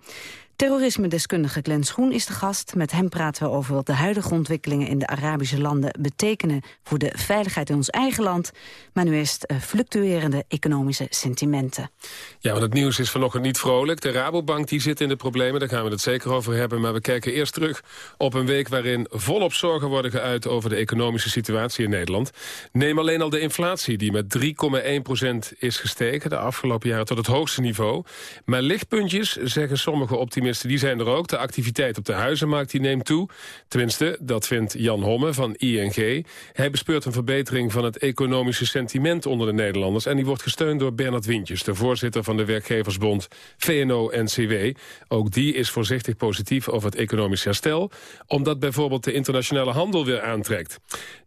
Terrorisme-deskundige Glenn Schoen is de gast. Met hem praten we over wat de huidige ontwikkelingen in de Arabische landen betekenen voor de veiligheid in ons eigen land. Maar nu eerst uh, fluctuerende economische sentimenten.
Ja, want het nieuws is vanochtend niet vrolijk. De Rabobank die zit in de problemen, daar gaan we het zeker over hebben. Maar we kijken eerst terug op een week waarin volop zorgen worden geuit over de economische situatie in Nederland. Neem alleen al de inflatie die met 3,1% is gestegen de afgelopen jaren tot het hoogste niveau. Maar lichtpuntjes, zeggen sommige optimisten die zijn er ook. De activiteit op de huizenmarkt die neemt toe. Tenminste, dat vindt Jan Homme van ING. Hij bespeurt een verbetering van het economische sentiment onder de Nederlanders. En die wordt gesteund door Bernard Wintjes, de voorzitter van de werkgeversbond VNO-NCW. Ook die is voorzichtig positief over het economisch herstel. Omdat bijvoorbeeld de internationale handel weer aantrekt.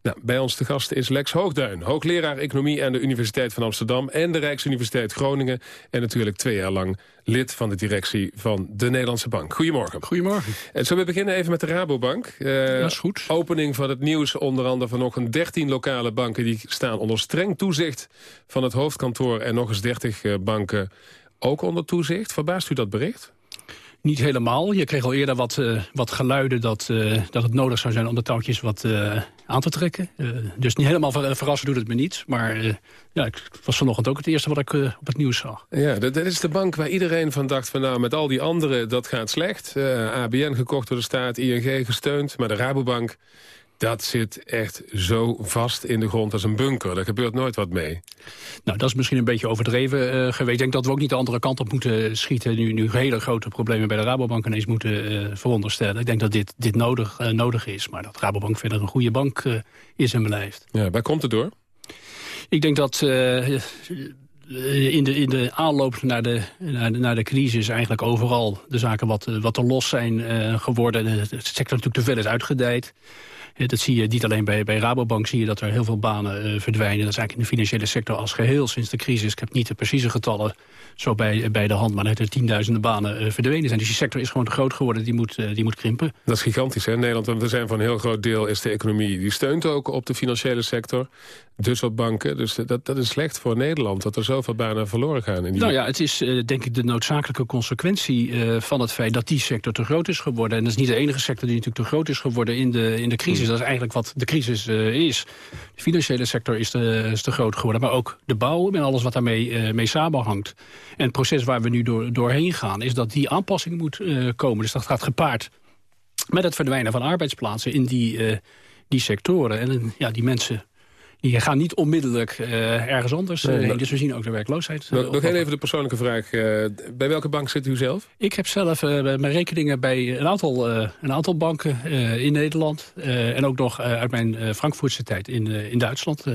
Nou, bij ons te gast is Lex Hoogduin, hoogleraar economie aan de Universiteit van Amsterdam en de Rijksuniversiteit Groningen. En natuurlijk twee jaar lang lid van de directie van de Nederlandse Bank. Goedemorgen.
Goedemorgen.
En zullen we beginnen even met de Rabobank? Uh,
dat is goed.
Opening van het nieuws, onder andere van nog een 13 lokale banken... die staan onder streng toezicht van het hoofdkantoor... en nog eens 30 uh, banken ook onder toezicht. Verbaast u dat bericht?
Niet helemaal. Je kreeg al eerder wat, uh, wat geluiden dat, uh, dat het nodig zou zijn om de touwtjes wat uh, aan te trekken. dus niet helemaal ver verrassen doet het me niet. Maar ja, ik was vanochtend ook het eerste wat ik op het nieuws zag.
Ja, dat, dat, is de bank waar iedereen van dacht van nou met al die anderen dat gaat slecht. ABN gekocht door de staat, ING gesteund. Maar de Rabobank dat zit echt zo vast in de grond als een bunker. Daar gebeurt nooit wat mee.
Nou, dat is misschien een beetje overdreven uh, geweest. Ik denk dat we ook niet de andere kant op moeten schieten... nu, nu hele grote problemen bij de Rabobank ineens moeten uh, veronderstellen. Ik denk dat dit, dit nodig, uh, nodig is. Maar dat Rabobank verder een goede bank is en blijft.
Ja, waar komt het door?
Ik denk dat in de, in de aanloop naar de, naar de, naar de crisis eigenlijk overal de zaken wat, wat te los zijn uh, geworden. De, sector natuurlijk te ver is uitgedijd. Dat zie je niet alleen bij, bij Rabobank, zie je dat er heel veel banen uh, verdwijnen. Dat is eigenlijk in de financiële sector als geheel sinds de crisis. Ik heb niet de precieze getallen zo bij, bij de hand, maar dat er tienduizenden banen verdwenen zijn. Dus die sector is gewoon groot geworden, die moet, die moet krimpen.
Dat is gigantisch, hè, Nederland. Want we zijn van een heel groot deel is de economie. Die steunt ook op de financiële sector, dus op banken. Dus dat, dat is slecht voor Nederland, dat er zoveel banen verloren gaan. In die...
Nou ja, het is denk ik de noodzakelijke consequentie van het feit dat die sector te groot is geworden. En dat is niet de enige sector die natuurlijk te groot is geworden in de, in de crisis. Dat is eigenlijk wat de crisis uh, is. De financiële sector is te, is te, groot geworden. Maar ook de bouw en alles wat daarmee mee samenhangt. En het proces waar we nu door, doorheen gaan... is dat die aanpassing moet komen. Dus dat gaat gepaard met het verdwijnen van arbeidsplaatsen... in die, die sectoren. En ja, die mensen die gaan niet onmiddellijk uh, ergens anders heen. Dus we zien ook de werkloosheid.
Uh, nog heel even de persoonlijke vraag. bij welke bank zit u zelf?
Ik heb zelf mijn rekeningen bij een aantal, een aantal banken in Nederland. en ook nog uit mijn Frankfurtse tijd in, in Duitsland.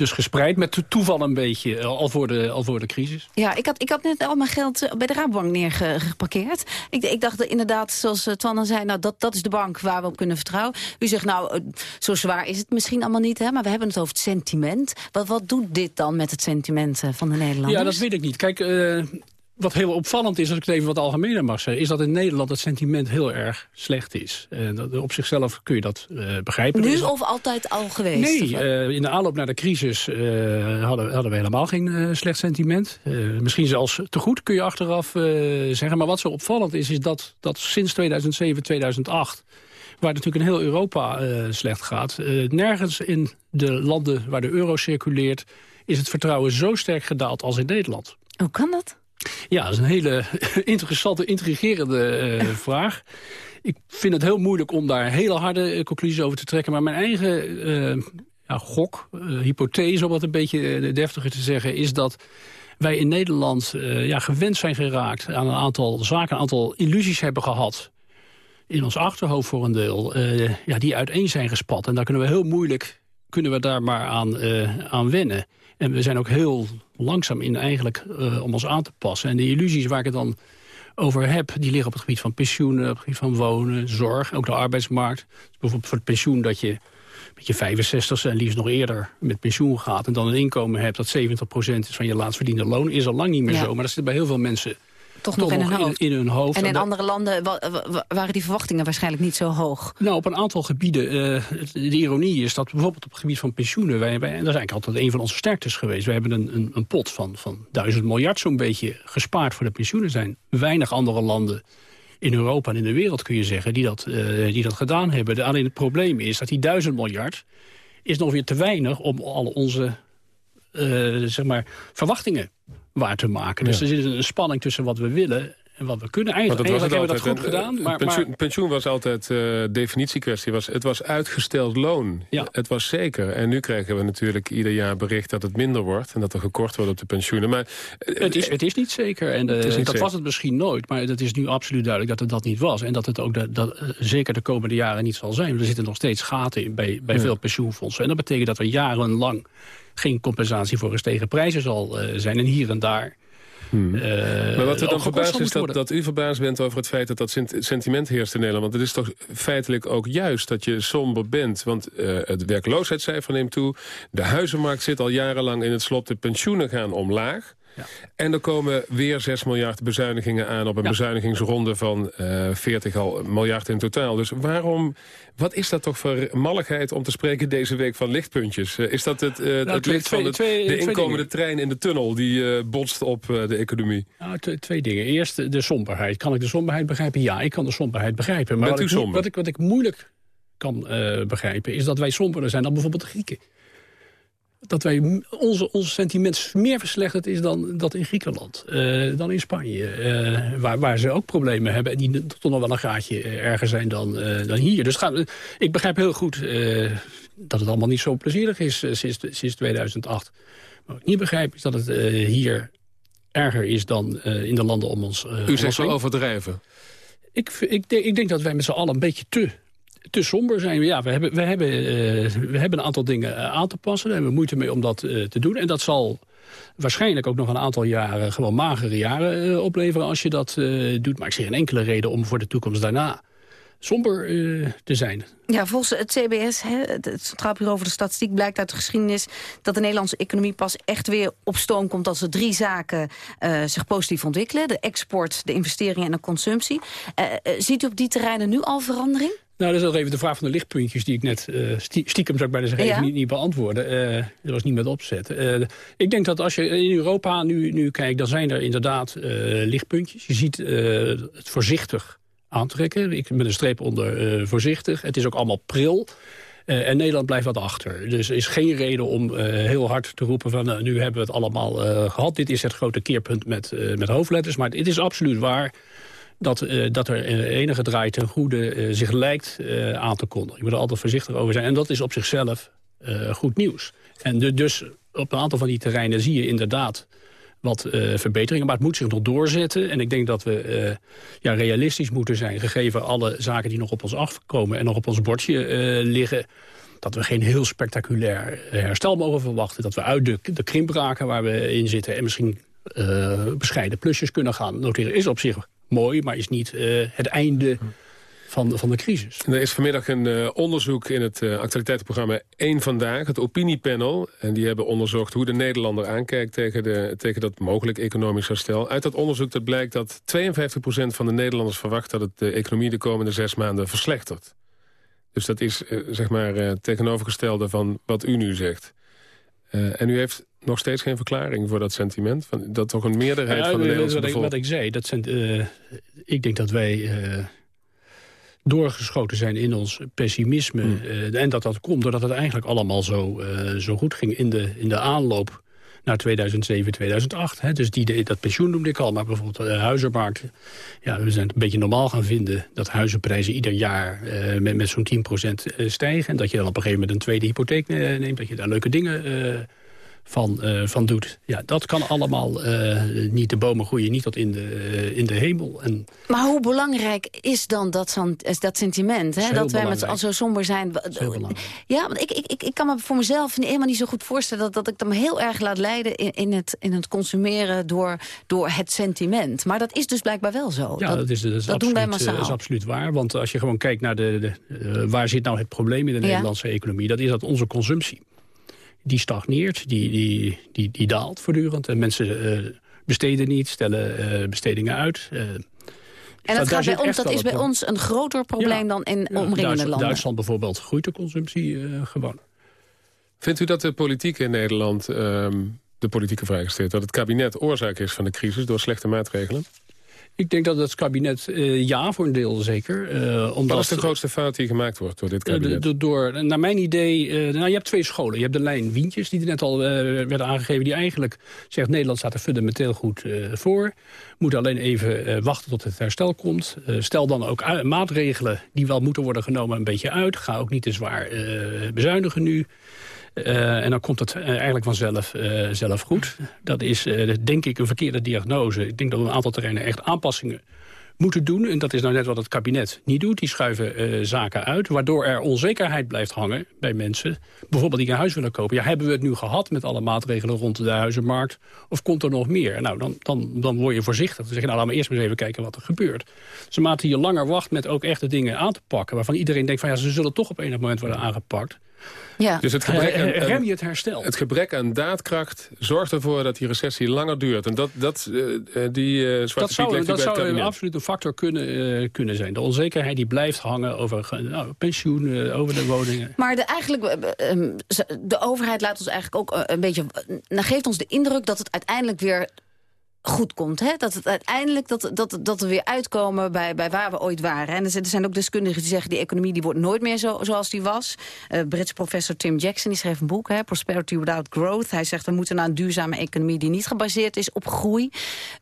Dus gespreid met toeval een beetje, al voor de, al voor de crisis.
Ja, ik had, ik had net al mijn geld bij de Rabobank neergeparkeerd. Ik, ik dacht inderdaad, zoals Twan zei, nou, dat, dat is de bank waar we op kunnen vertrouwen. U zegt, nou, zo zwaar is het misschien allemaal niet, hè, maar we hebben het over het sentiment. Wat, wat doet dit dan met het sentiment van de Nederlanders?
Ja, dat weet ik niet. Kijk... Uh, wat heel opvallend is, als ik het even wat algemener mag zeggen... is dat in Nederland het sentiment heel erg slecht is. En dat, op zichzelf kun je dat uh, begrijpen.
Nu of altijd al geweest?
Nee, uh, in de aanloop naar de crisis uh, hadden, hadden we helemaal geen slecht sentiment. misschien zelfs te goed, kun je achteraf zeggen. Maar wat zo opvallend is, is dat, dat sinds 2007, 2008 waar natuurlijk in heel Europa slecht gaat. Nergens in de landen waar de euro circuleert... is het vertrouwen zo sterk gedaald als in Nederland.
Hoe kan dat?
Ja, dat is een hele *laughs* interessante, intrigerende uh, *laughs* vraag. Ik vind het heel moeilijk om daar hele harde conclusies over te trekken. Maar mijn eigen ja, gok, hypothese, om wat een beetje deftiger te zeggen... is dat wij in Nederland ja, gewend zijn geraakt aan een aantal zaken... een aantal illusies hebben gehad in ons achterhoofd voor een deel, ja, die uiteen zijn gespat. En daar kunnen we heel moeilijk kunnen we daar maar aan, aan wennen. En we zijn ook heel langzaam in eigenlijk uh, om ons aan te passen. En de illusies waar ik het dan over heb, die liggen op het gebied van pensioenen, op het gebied van wonen, zorg, ook de arbeidsmarkt. Dus bijvoorbeeld voor het pensioen dat je met je 65 en liefst nog eerder met pensioen gaat... en dan een inkomen hebt dat 70% is van je laatst verdiende loon... is al lang niet meer
Ja.
zo, maar dat zit bij heel veel mensen
Toch nog in hun hoofd.
in hun hoofd.
En in andere landen wa- wa- waren die verwachtingen waarschijnlijk niet zo hoog.
Nou, op een aantal gebieden. eh, de ironie is dat bijvoorbeeld op het gebied van pensioenen... Wij, wij, en dat is eigenlijk altijd een van onze sterktes geweest. We hebben een, een, een pot van, van duizend miljard zo'n beetje gespaard voor de pensioenen. Er zijn weinig andere landen in Europa en in de wereld, kun je zeggen... die dat, eh, die dat gedaan hebben. De, alleen het probleem is dat die duizend miljard... is nog weer te weinig om al onze eh, zeg maar, verwachtingen waar te maken. Dus
Ja.
er zit een spanning tussen wat we willen en wat we kunnen. Eigenlijk,
dat
hebben we dat goed gedaan. Maar,
pensioen,
maar,
pensioen was altijd eh definitiekwestie. Was, het was uitgesteld loon. Het was zeker. En nu krijgen we natuurlijk ieder jaar bericht dat het minder wordt... en dat er gekort wordt op de pensioenen. Maar, eh,
Het is, het is niet zeker. En eh,
niet
dat
zeker.
was het misschien nooit. Maar het is nu absoluut duidelijk dat het dat niet was. En dat het ook de, dat, zeker de komende jaren niet zal zijn. Er zitten nog steeds gaten in bij, bij
Ja.
veel pensioenfondsen. En dat betekent dat er jarenlang geen compensatie voor gestegen prijzen zal eh, zijn. En hier en daar...
Hmm.
eh,
maar wat er dan
zal
is dat, dat u verbaasd bent over het feit dat dat sent- sentiment heerst in Nederland. Want het is toch feitelijk ook juist dat je somber bent. Want eh, het werkloosheidscijfer neemt toe. De huizenmarkt zit al jarenlang in het slop. De pensioenen gaan omlaag. En er komen weer 6 miljard bezuinigingen aan op een bezuinigingsronde van eh 40 al miljard in totaal. Dus waarom, wat is dat toch voor malligheid om te spreken deze week van lichtpuntjes? Eh, is dat het, eh, het
Nou, twee-
licht van
twee-
het-
twee-
de inkomende
dingen.
trein in de tunnel die botst op de economie?
Nou, twee, dingen. Eerst de- somberheid. Kan ik de somberheid begrijpen? Ja, ik kan de somberheid begrijpen. Maar
Bent
wat
u
ik,
somber?
Wat ik, wat ik moeilijk kan begrijpen... is dat wij somberder zijn dan bijvoorbeeld de Grieken. Dat wij, onze, ons sentiment meer verslechterd is dan dat in Griekenland. eh, dan in Spanje. eh, waar, waar ze ook problemen hebben. En die toch nog wel een graadje eh, erger zijn dan, dan hier. Dus ik begrijp heel goed dat het allemaal niet zo plezierig is sinds, sinds 2008. Maar wat ik niet begrijp is dat het hier erger is dan in de landen om ons
U zegt
heen.
overdrijven.
Ik, ik, denk, ik denk dat wij met z'n allen een beetje te, te somber zijn. Ja, we hebben, we, hebben, eh, we hebben een aantal dingen eh, aan te passen. Daar hebben we moeite mee om dat eh, te doen. En dat zal waarschijnlijk ook nog een aantal jaren... gewoon magere jaren opleveren als je dat doet. Maar ik zie geen enkele reden om voor de toekomst daarna somber te zijn.
Ja, volgens het CBS, hè, het Centraal Bureau voor de Statistiek... blijkt uit de geschiedenis dat de Nederlandse economie pas echt weer op stoom komt... als er drie zaken zich positief ontwikkelen. De export, de investeringen en de consumptie. Ziet u op die terreinen nu al verandering?
Nou, dat is nog even de vraag van de lichtpuntjes... die ik net eh, stie- stiekem, zou ik bijna zeggen,
Ja.
even niet, niet beantwoordde. Eh, dat was niet met opzet. Eh, ik denk dat als je in Europa nu, nu kijkt... dan zijn er inderdaad eh, lichtpuntjes. Je ziet eh, het voorzichtig aantrekken. Ik, met een streep onder eh, voorzichtig. Het is ook allemaal pril. Eh, en Nederland blijft wat achter. Dus er is geen reden om eh, heel hard te roepen van... nu hebben we het allemaal eh, gehad. Dit is het grote keerpunt met, eh, met hoofdletters. Maar het is absoluut waar dat, eh, dat er enige draai ten goede eh, zich lijkt eh, aan te kondigen. Je moet er altijd voorzichtig over zijn. En dat is op zichzelf goed nieuws. En dus op een aantal van die terreinen zie je inderdaad wat verbeteringen. Maar het moet zich nog doorzetten. En ik denk dat we ja, realistisch moeten zijn... gegeven alle zaken die nog op ons afkomen... en nog op ons bordje liggen... dat we geen heel spectaculair herstel mogen verwachten. Dat we uit de, de krimp raken waar we in zitten... en misschien bescheiden plusjes kunnen gaan noteren. Is op zich mooi, maar is niet eh, het einde van, van de crisis.
Er is vanmiddag een uh, onderzoek in het uh, actualiteitenprogramma 1 Vandaag, het opiniepanel. En die hebben onderzocht hoe de Nederlander aankijkt tegen, de, tegen dat mogelijk economisch herstel. Uit dat onderzoek dat blijkt dat 52% van de Nederlanders verwacht dat de economie de komende zes maanden verslechtert. Dus dat is zeg maar tegenovergestelde van wat u nu zegt. en u heeft nog steeds geen verklaring voor dat sentiment? Van, dat toch een meerderheid van de Nederlandse
wat. Wat ik zei, dat zijn, ik denk dat wij doorgeschoten zijn in ons pessimisme.
Hmm.
Uh, en dat dat komt doordat het eigenlijk allemaal zo, zo goed ging in de, in de aanloop naar 2007, 2008. Hè. Dus die, dat pensioen noemde ik al, maar bijvoorbeeld de huizenmarkt. Ja, we zijn het een beetje normaal gaan vinden dat huizenprijzen ieder jaar met, met zo'n 10% stijgen. En dat je dan op een gegeven moment een tweede hypotheek neemt, dat je daar leuke dingen van, uh, van doet. Ja, dat kan allemaal uh, niet de bomen groeien, niet tot in de, uh, in de hemel. En
maar hoe belangrijk is dan dat, dat sentiment? Hè? Dat wij met z'n allen zo somber zijn. Ja, want ik, ik, ik kan me voor mezelf helemaal niet zo goed voorstellen... dat, dat ik me heel erg laat leiden in, in, het, in het consumeren door, door het sentiment. Maar dat is dus blijkbaar wel zo.
Ja, dat, dat, is, dat, is
dat
absoluut,
doen wij massaal.
Dat is absoluut waar. Want als je gewoon kijkt naar de, de waar zit nou het probleem in de ja. Nederlandse economie... dat is dat onze consumptie die stagneert, die, die, die, die daalt voortdurend. En mensen uh, besteden niet, stellen uh, bestedingen uit. Uh,
en dat, gaat bij ons, dat is bij ons een groter probleem ja, dan in ja, omringende
Duitsland,
landen.
Duitsland bijvoorbeeld groeit de consumptie gewoon.
Vindt u dat de politiek in Nederland, um, de politieke vraag is dit... dat het kabinet oorzaak is van de crisis door slechte maatregelen?
Ik denk dat het kabinet, uh, ja, voor een deel zeker. Uh, omdat,
Wat is de grootste fout die gemaakt wordt door dit kabinet?
Uh, door, naar mijn idee, nou, je hebt twee scholen. Je hebt de lijn Wientjes, die er net al werden aangegeven... die eigenlijk zegt, Nederland staat er fundamenteel goed voor. Moet alleen even wachten tot het herstel komt. stel dan ook maatregelen die wel moeten worden genomen een beetje uit. Ga ook niet te zwaar bezuinigen nu. Uh, en dan komt het uh, eigenlijk vanzelf uh, zelf goed. Dat is denk ik een verkeerde diagnose. Ik denk dat we een aantal terreinen echt aanpassingen moeten doen. En dat is nou net wat het kabinet niet doet. Die schuiven zaken uit, waardoor er onzekerheid blijft hangen bij mensen. Bijvoorbeeld die een huis willen kopen. Ja, hebben we het nu gehad met alle maatregelen rond de huizenmarkt? Of komt er nog meer? Nou, dan, dan, dan word je voorzichtig. Dan zeg je, nou, laten we eerst maar eens even kijken wat er gebeurt. Ze maten je langer wacht met ook echt de dingen aan te pakken... waarvan iedereen denkt van ja, ze zullen toch op enig moment worden aangepakt...
Ja.
Dus het gebrek aan,
Rem je het herstel.
Het gebrek aan daadkracht zorgt ervoor dat die recessie langer duurt. En dat, dat, uh, die uh, zwarte
dat zou, dat zou absoluut een factor kunnen, uh, kunnen zijn. De onzekerheid die blijft hangen over nou, pensioen, over de woningen.
Maar de, eigenlijk, de overheid laat ons eigenlijk ook een beetje... Geeft ons de indruk dat het uiteindelijk weer goed komt. Hè? Dat het uiteindelijk dat, dat, dat we weer uitkomen bij, bij waar we ooit waren. En er zijn ook deskundigen die zeggen... die economie die wordt nooit meer zo, zoals die was. Uh, Britse professor Tim Jackson die schreef een boek... Hè, Prosperity Without Growth. Hij zegt we moeten naar een duurzame economie... die niet gebaseerd is op groei.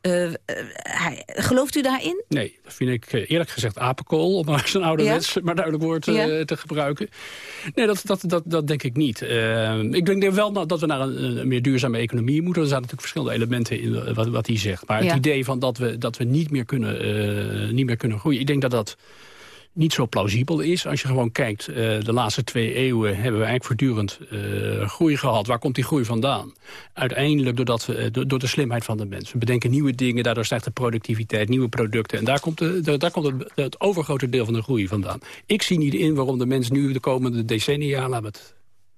Uh, uh, hij, gelooft u daarin?
Nee, dat vind ik eerlijk gezegd apenkool... om maar zo'n ouderwets ja? maar duidelijk woord ja? te gebruiken. Nee, dat, dat, dat, dat denk ik niet. ik denk wel dat we naar een, een, meer duurzame economie moeten. Er zijn natuurlijk verschillende elementen in wat, wat hij zegt. Maar ja. het idee van dat we, dat we niet, meer kunnen, uh, niet meer kunnen groeien... ik denk dat dat niet zo plausibel is. Als je gewoon kijkt, uh, de laatste twee eeuwen hebben we eigenlijk voortdurend uh, groei gehad. Waar komt die groei vandaan? Uiteindelijk doordat we, door, door de slimheid van de mens. We bedenken nieuwe dingen, daardoor stijgt de productiviteit, nieuwe producten. En daar komt, de, de, daar komt het, het overgrote deel van de groei vandaan. Ik zie niet in waarom de mens nu de komende decennia... laten we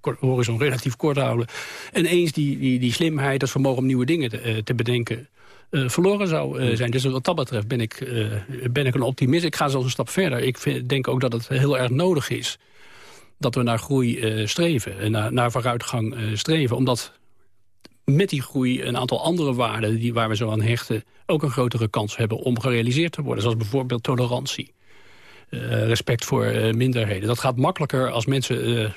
het horizon relatief kort houden. En eens die, die, die slimheid, dat vermogen om nieuwe dingen te, te bedenken... Uh, verloren zou uh, zijn. Dus wat dat betreft ben ik, uh, ben ik een optimist. Ik ga zelfs een stap verder. Ik vind, denk ook dat het heel erg nodig is dat we naar groei streven. En naar, naar vooruitgang streven. Omdat met die groei een aantal andere waarden... Die, waar we zo aan hechten, ook een grotere kans hebben om gerealiseerd te worden. Zoals bijvoorbeeld tolerantie. respect voor minderheden. Dat gaat makkelijker als mensen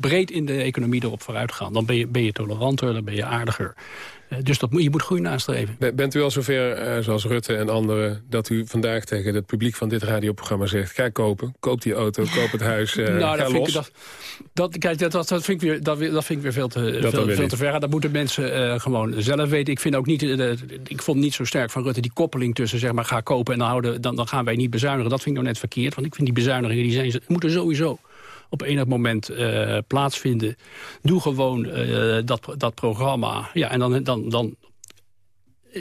breed in de economie erop vooruit gaan. Dan ben je, ben je toleranter, dan ben je aardiger. Uh, dus dat, je moet groei nastreven.
Bent u al zover, uh, zoals Rutte en anderen... dat u vandaag tegen het publiek van dit radioprogramma zegt... ga kopen, koop die auto, koop het huis, uh, *laughs*
nou,
ga
dat
los?
Vind ik, dat, dat, kijk, dat, dat, dat, vind ik weer, dat, dat vind ik weer veel te, veel, veel te ver. Dat moeten mensen gewoon zelf weten. Ik, vind ook niet, ik vond niet zo sterk van Rutte die koppeling tussen... zeg maar, ga kopen en dan, houden, dan, dan gaan wij niet bezuinigen. Dat vind ik nou net verkeerd. Want ik vind die bezuinigingen die zijn, moeten sowieso op enig moment uh, plaatsvinden. Doe gewoon uh, dat, dat programma. Ja, en dan, dan, dan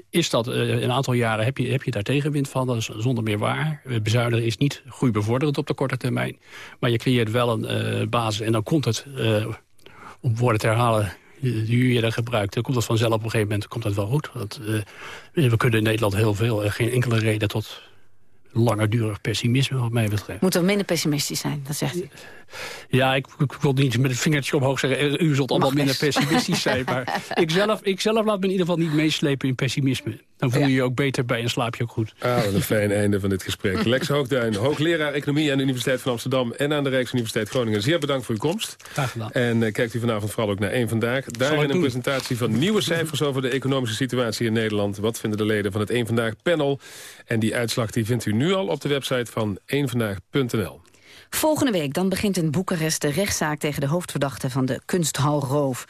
is dat uh, een aantal jaren heb je, heb je daar tegenwind van. Dat is zonder meer waar. Bezuinigen is niet groeibevorderend op de korte termijn. Maar je creëert wel een basis en dan komt het, om woorden te herhalen die u eerder gebruikt, dan komt dat vanzelf op een gegeven moment komt dat wel goed. We kunnen in Nederland heel veel, geen enkele reden tot langerdurig pessimisme wat mij betreft.
Moeten we minder pessimistisch zijn, dat zegt u.
Ja, ik, ik, wil niet met het vingertje omhoog zeggen... u zult allemaal minder pessimistisch zijn. Maar *laughs* ik zelf, ik zelf laat me in ieder geval niet meeslepen in pessimisme. Dan voel je je ook beter bij en slaap je ook goed.
Ah, wat een fijn *laughs* einde van dit gesprek. Lex Hoogduin, hoogleraar Economie aan de Universiteit van Amsterdam... en aan de Rijksuniversiteit Groningen. Zeer bedankt voor uw komst.
Graag gedaan.
En uh, kijkt u vanavond vooral ook naar één Vandaag. Daarin een presentatie van nieuwe cijfers over de economische situatie in Nederland. Wat vinden de leden van het één Vandaag panel? En die uitslag die vindt u nu al op de website van eenvandaag.nl.
Volgende week dan begint in Boekarest de rechtszaak tegen de hoofdverdachte van de kunsthalroof.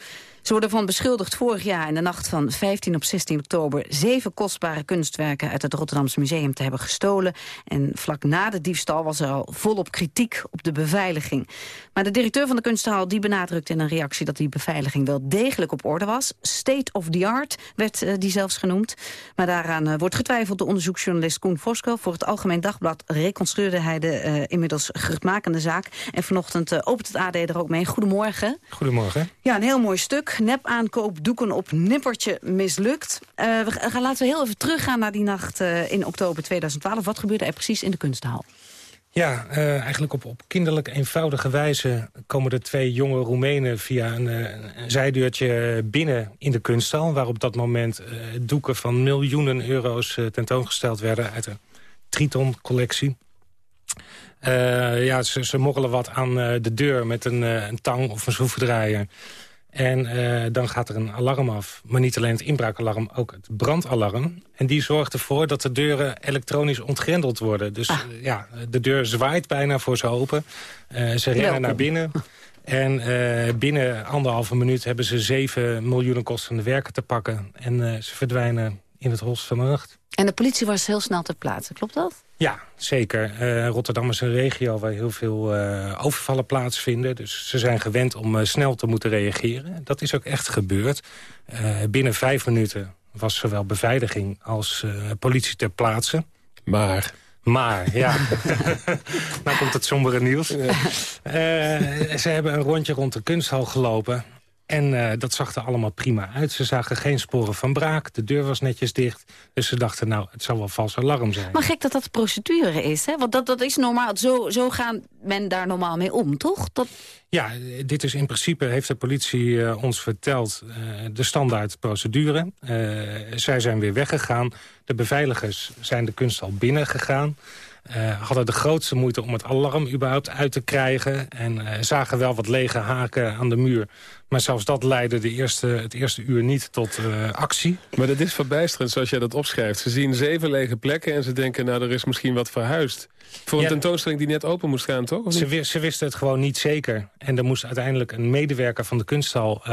Ze worden van beschuldigd vorig jaar in de nacht van 15 op 16 oktober... zeven kostbare kunstwerken uit het Rotterdamse Museum te hebben gestolen. En vlak na de diefstal was er al volop kritiek op de beveiliging. Maar de directeur van de kunsthal die benadrukt in een reactie... dat die beveiliging wel degelijk op orde was. State of the art werd uh, die zelfs genoemd. Maar daaraan uh, wordt getwijfeld. De onderzoeksjournalist Koen Voskel voor het Algemeen Dagblad... reconstrueerde hij de uh, inmiddels geruchtmakende zaak. En vanochtend opent het AD er ook mee. Goedemorgen.
Goedemorgen.
Ja, een heel mooi stuk nep-aankoop doeken op nippertje mislukt. Uh, we gaan, laten we heel even teruggaan naar die nacht uh, in oktober 2012. Wat gebeurde er precies in de kunsthal?
Ja, uh, eigenlijk op, op kinderlijk eenvoudige wijze komen er twee jonge Roemenen via een, een zijdeurtje binnen in de kunsthal. Waar op dat moment doeken van miljoenen euro's tentoongesteld werden uit de Triton-collectie. ja, ze, ze wat aan de deur met een, een tang of een schroevendraaier. En uh, dan gaat er een alarm af. Maar niet alleen het inbraakalarm, ook het brandalarm. En die zorgt ervoor dat de deuren elektronisch ontgrendeld worden. Dus ah. uh, ja, de deur zwaait bijna voor ze open. Uh, ze rennen Welkom. naar binnen. En binnen anderhalve minuut hebben ze zeven miljoenen kostende werken te pakken. En ze verdwijnen in het holst van de nacht.
En de politie was heel snel ter plaatse, klopt dat?
Ja, zeker. Uh, Rotterdam is een regio waar heel veel uh, overvallen plaatsvinden. Dus ze zijn gewend om uh, snel te moeten reageren. Dat is ook echt gebeurd. binnen vijf minuten was zowel beveiliging als politie ter plaatse.
Maar...
Maar, ja. *laughs* nou komt het sombere nieuws. Ja. ze hebben een rondje rond de kunsthal gelopen. En uh, dat zag er allemaal prima uit. Ze zagen geen sporen van braak, de deur was netjes dicht. Dus ze dachten, nou, het zal wel vals alarm zijn.
Maar gek dat dat de procedure is, hè? Want dat, dat is normaal, zo, zo gaan men daar normaal mee om, toch? Dat...
Ja, dit is in principe, heeft de politie uh, ons verteld, uh, de standaard procedure. zij zijn weer weggegaan. De beveiligers zijn de kunsthal binnengegaan. Uh, hadden de grootste moeite om het alarm überhaupt uit te krijgen. En uh, zagen wel wat lege haken aan de muur. Maar zelfs dat leidde de eerste, het eerste uur niet tot uh, actie.
Maar dat is verbijsterend zoals jij dat opschrijft. Ze zien zeven lege plekken en ze denken... nou, er is misschien wat verhuisd. Voor een ja, tentoonstelling die net open moest gaan, toch?
Ze, ze, wisten het gewoon niet zeker. En er moest uiteindelijk een medewerker van de kunsthal uh,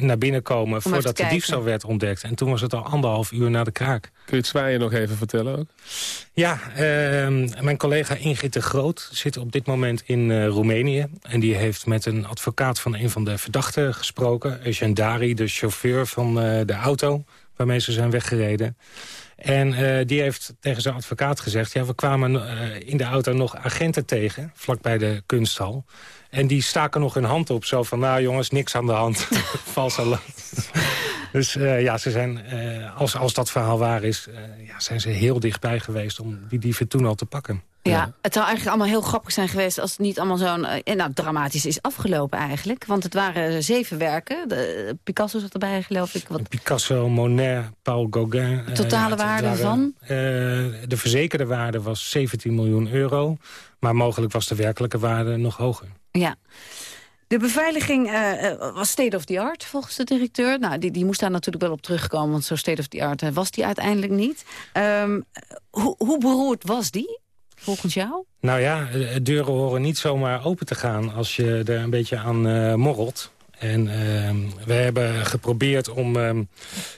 naar binnen komen... Om voordat de diefstal werd ontdekt. En toen was het al anderhalf uur na de kraak. Kun
je het zwaaien nog even vertellen ook?
Ja, uh, mijn collega Ingrid de Groot zit op dit moment in uh, Roemenië. En die heeft met een advocaat van een van de verdachten gesproken. Eugene Dari, de chauffeur van de auto waarmee ze zijn weggereden. En uh, die heeft tegen zijn advocaat gezegd... ja, we kwamen uh, in de auto nog agenten tegen, vlakbij de kunsthal. En die staken nog hun hand op, zo van... nou jongens, niks aan de hand, *laughs* vals alarm. *laughs* dus uh, ja, ze zijn, als, als dat verhaal waar is... ja, zijn ze heel dichtbij geweest om die dieven toen al te pakken.
Ja, het zou eigenlijk allemaal heel grappig zijn geweest... als het niet allemaal zo'n nou, dramatisch is afgelopen eigenlijk. Want het waren zeven werken. De, Picasso zat erbij, geloof ik. Wat...
Picasso, Monet, Paul Gauguin.
De totale uh, waarde waren, van? Uh,
de verzekerde waarde was 17 miljoen euro. Maar mogelijk was de werkelijke waarde nog hoger.
Ja. De beveiliging uh, was state of the art, volgens de directeur. Nou, die, die moest daar natuurlijk wel op terugkomen, want zo state of the art was die uiteindelijk niet. Um, hoe, hoe beroerd was die? Volgens jou?
Nou ja, deuren horen niet zomaar open te gaan als je er een beetje aan uh, morrelt. En uh, we hebben geprobeerd om uh,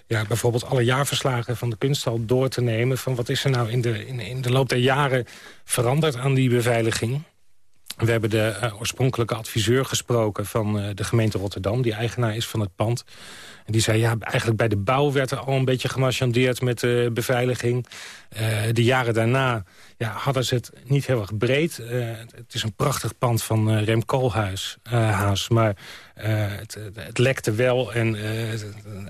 ja, bijvoorbeeld alle jaarverslagen van de kunsthal door te nemen. Van wat is er nou in de, in, de loop der jaren veranderd aan die beveiliging. We hebben de uh, oorspronkelijke adviseur gesproken van de gemeente Rotterdam... die eigenaar is van het pand. En die zei, ja, eigenlijk bij de bouw werd er al een beetje gemarchandeerd met de beveiliging. Uh, de jaren daarna ja, hadden ze het niet heel erg breed. het is een prachtig pand van Rem Koolhuis, Haas, maar het, het, lekte wel en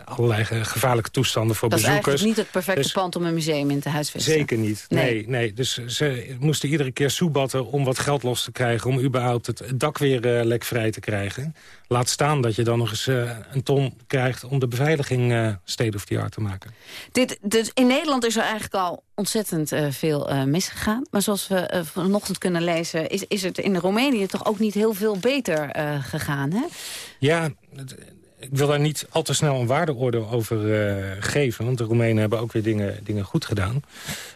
allerlei gevaarlijke toestanden voor
dat
bezoekers.
Dat is eigenlijk niet het perfecte
Dus-
pand om een museum in te huisvesten.
Zeker niet. Nee.
Nee.
nee, Dus ze moesten iedere keer soebatten om wat geld los te krijgen... om überhaupt het dak weer eh, lekvrij te krijgen. Laat staan dat je dan nog eens eh, een ton krijgt... om de beveiliging eh, state of the art te maken.
Dit, dus in Nederland is er eigenlijk al ontzettend eh, veel eh, misgegaan. Maar zoals we vanochtend kunnen lezen... Is, is het in Roemenië toch ook niet heel veel beter gegaan, hè?
Ja, het- ik wil daar niet al te snel een waardeoordeel over eh, geven... want de Roemenen hebben ook weer dingen, dingen goed gedaan.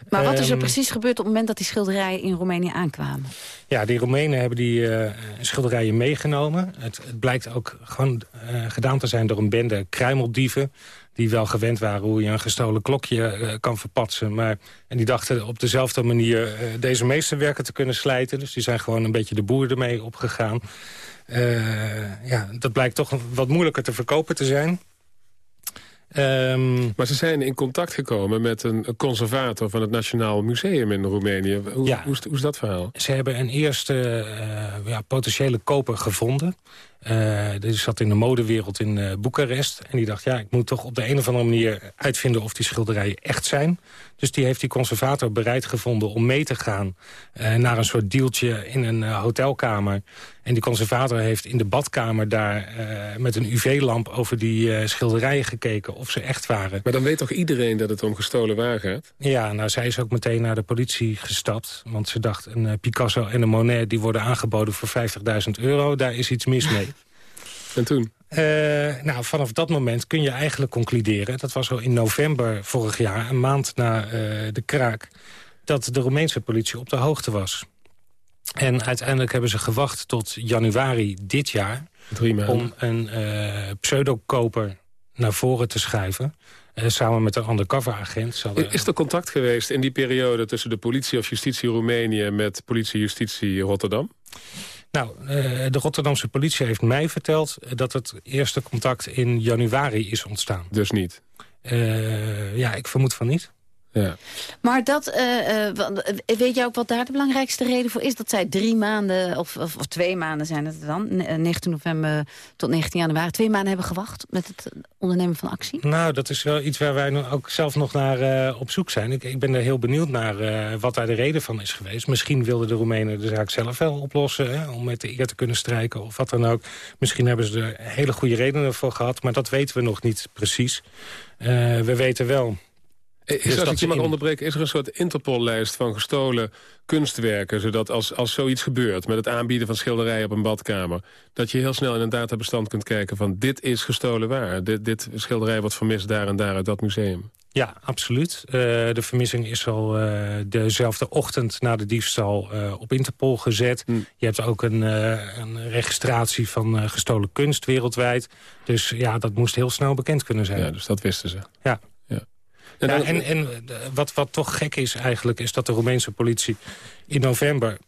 Maar wat is er
Ehm,
precies gebeurd op het moment dat die schilderijen in Roemenië aankwamen?
Ja, die Roemenen hebben die eh, schilderijen meegenomen. Het, het blijkt ook gewoon eh, gedaan te zijn door een bende kruimeldieven... die wel gewend waren hoe je een gestolen klokje kan verpatsen. Maar, en die dachten op dezelfde manier deze meesterwerken te kunnen slijten. Dus die zijn gewoon een beetje de boer ermee opgegaan. Eh, ja, dat blijkt toch wat moeilijker te verkopen te zijn. Ehm,
Maar ze zijn in contact gekomen met een conservator van het Nationaal Museum in Roemenië. Hoe,
Ja.
hoe, is, hoe is dat verhaal?
Ze hebben een eerste eh, ja, potentiële koper gevonden. Die zat in de modewereld in eh, Boekarest. En die dacht, ja, ik moet toch op de een of andere manier uitvinden... of die schilderijen echt zijn. Dus die heeft die conservator bereid gevonden om mee te gaan... eh, naar een soort deeltje in een hotelkamer. En die conservator heeft in de badkamer daar... met een UV-lamp over die schilderijen gekeken of ze echt waren.
Maar dan weet toch iedereen dat het om gestolen waar gaat?
Ja, nou, zij is ook meteen naar de politie gestapt. Want ze dacht, een Picasso en een Monet... die worden aangeboden voor 50.000 euro. Daar is iets mis mee.
En toen?
Eh, nou, vanaf dat moment kun je eigenlijk concluderen... dat was al in november vorig jaar, een maand na eh, de kraak... dat de Roemeense politie op de hoogte was. En uiteindelijk hebben ze gewacht tot januari dit jaar... Om een eh pseudokoper naar voren te schuiven... samen met een undercover-agent. Hadden-
Is er contact geweest in die periode tussen de politie of justitie Roemenië... met politie justitie Rotterdam?
Nou, eh, de Rotterdamse politie heeft mij verteld... eh, dat het eerste contact in januari is ontstaan.
Dus niet?
Eh, ja, ik vermoed van niet.
Ja.
Maar dat, eh, eh, eh, weet jij ook wat daar de belangrijkste reden voor is? Dat zij drie maanden, of, of, of twee maanden zijn het dan... ne- eh, 19 november tot 19 januari, twee maanden hebben gewacht... met het ondernemen van actie?
Nou, dat is wel iets waar wij ook zelf nog naar op zoek zijn. Ik, ik ben er heel benieuwd naar wat daar de reden van is geweest. Misschien wilden de Roemenen de zaak zelf wel oplossen... Hè, om met de eer te kunnen strijken of wat dan ook. Misschien hebben ze er hele goede redenen voor gehad... maar dat weten we nog niet precies. We weten wel...
Is,
Dus
als
dat
ik je mag
in-
onderbreken, is er een soort Interpol-lijst van gestolen kunstwerken... zodat als, als zoiets gebeurt met het aanbieden van schilderijen op een badkamer... dat je heel snel in een databestand kunt kijken van dit is gestolen waar. Dit, dit schilderij wordt vermist daar en daar uit dat museum.
Ja, absoluut. Eh, de vermissing is al eh, dezelfde ochtend na de diefstal eh, op Interpol gezet. Je hebt ook een, eh, een registratie van eh, gestolen kunst wereldwijd. Dus ja, dat moest heel snel bekend kunnen zijn.
Ja, dus dat wisten ze.
Ja.
En
Ja,
dan-
en en eh, wat, wat toch gek is eigenlijk... is dat de Roemeense politie in november...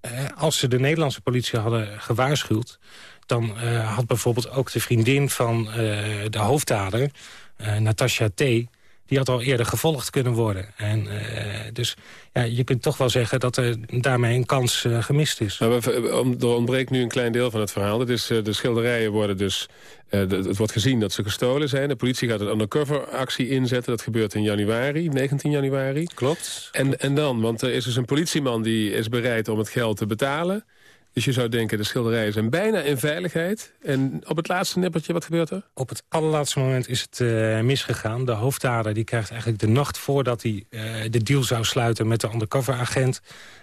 eh, als ze de Nederlandse politie hadden gewaarschuwd... dan eh, had bijvoorbeeld ook de vriendin van eh, de hoofddader... eh Natasha T., die had al eerder gevolgd kunnen worden. En, eh, dus ja, je kunt toch wel zeggen dat er daarmee een kans eh, gemist is.
Maar we- er ontbreekt nu een klein deel van het verhaal. Dat is, eh, de schilderijen worden dus... eh, het wordt gezien dat ze gestolen zijn. De politie gaat een undercover-actie inzetten. Dat gebeurt in januari, 19 januari.
Klopt.
En, en dan? Want er is dus een politieman die is bereid om het geld te betalen. Dus je zou denken, de schilderijen zijn bijna in veiligheid. En op het laatste nippertje, wat gebeurt er?
Op het allerlaatste moment is het eh, misgegaan. De hoofddader die krijgt eigenlijk de nacht voordat hij eh, de deal zou sluiten met de undercover-agent...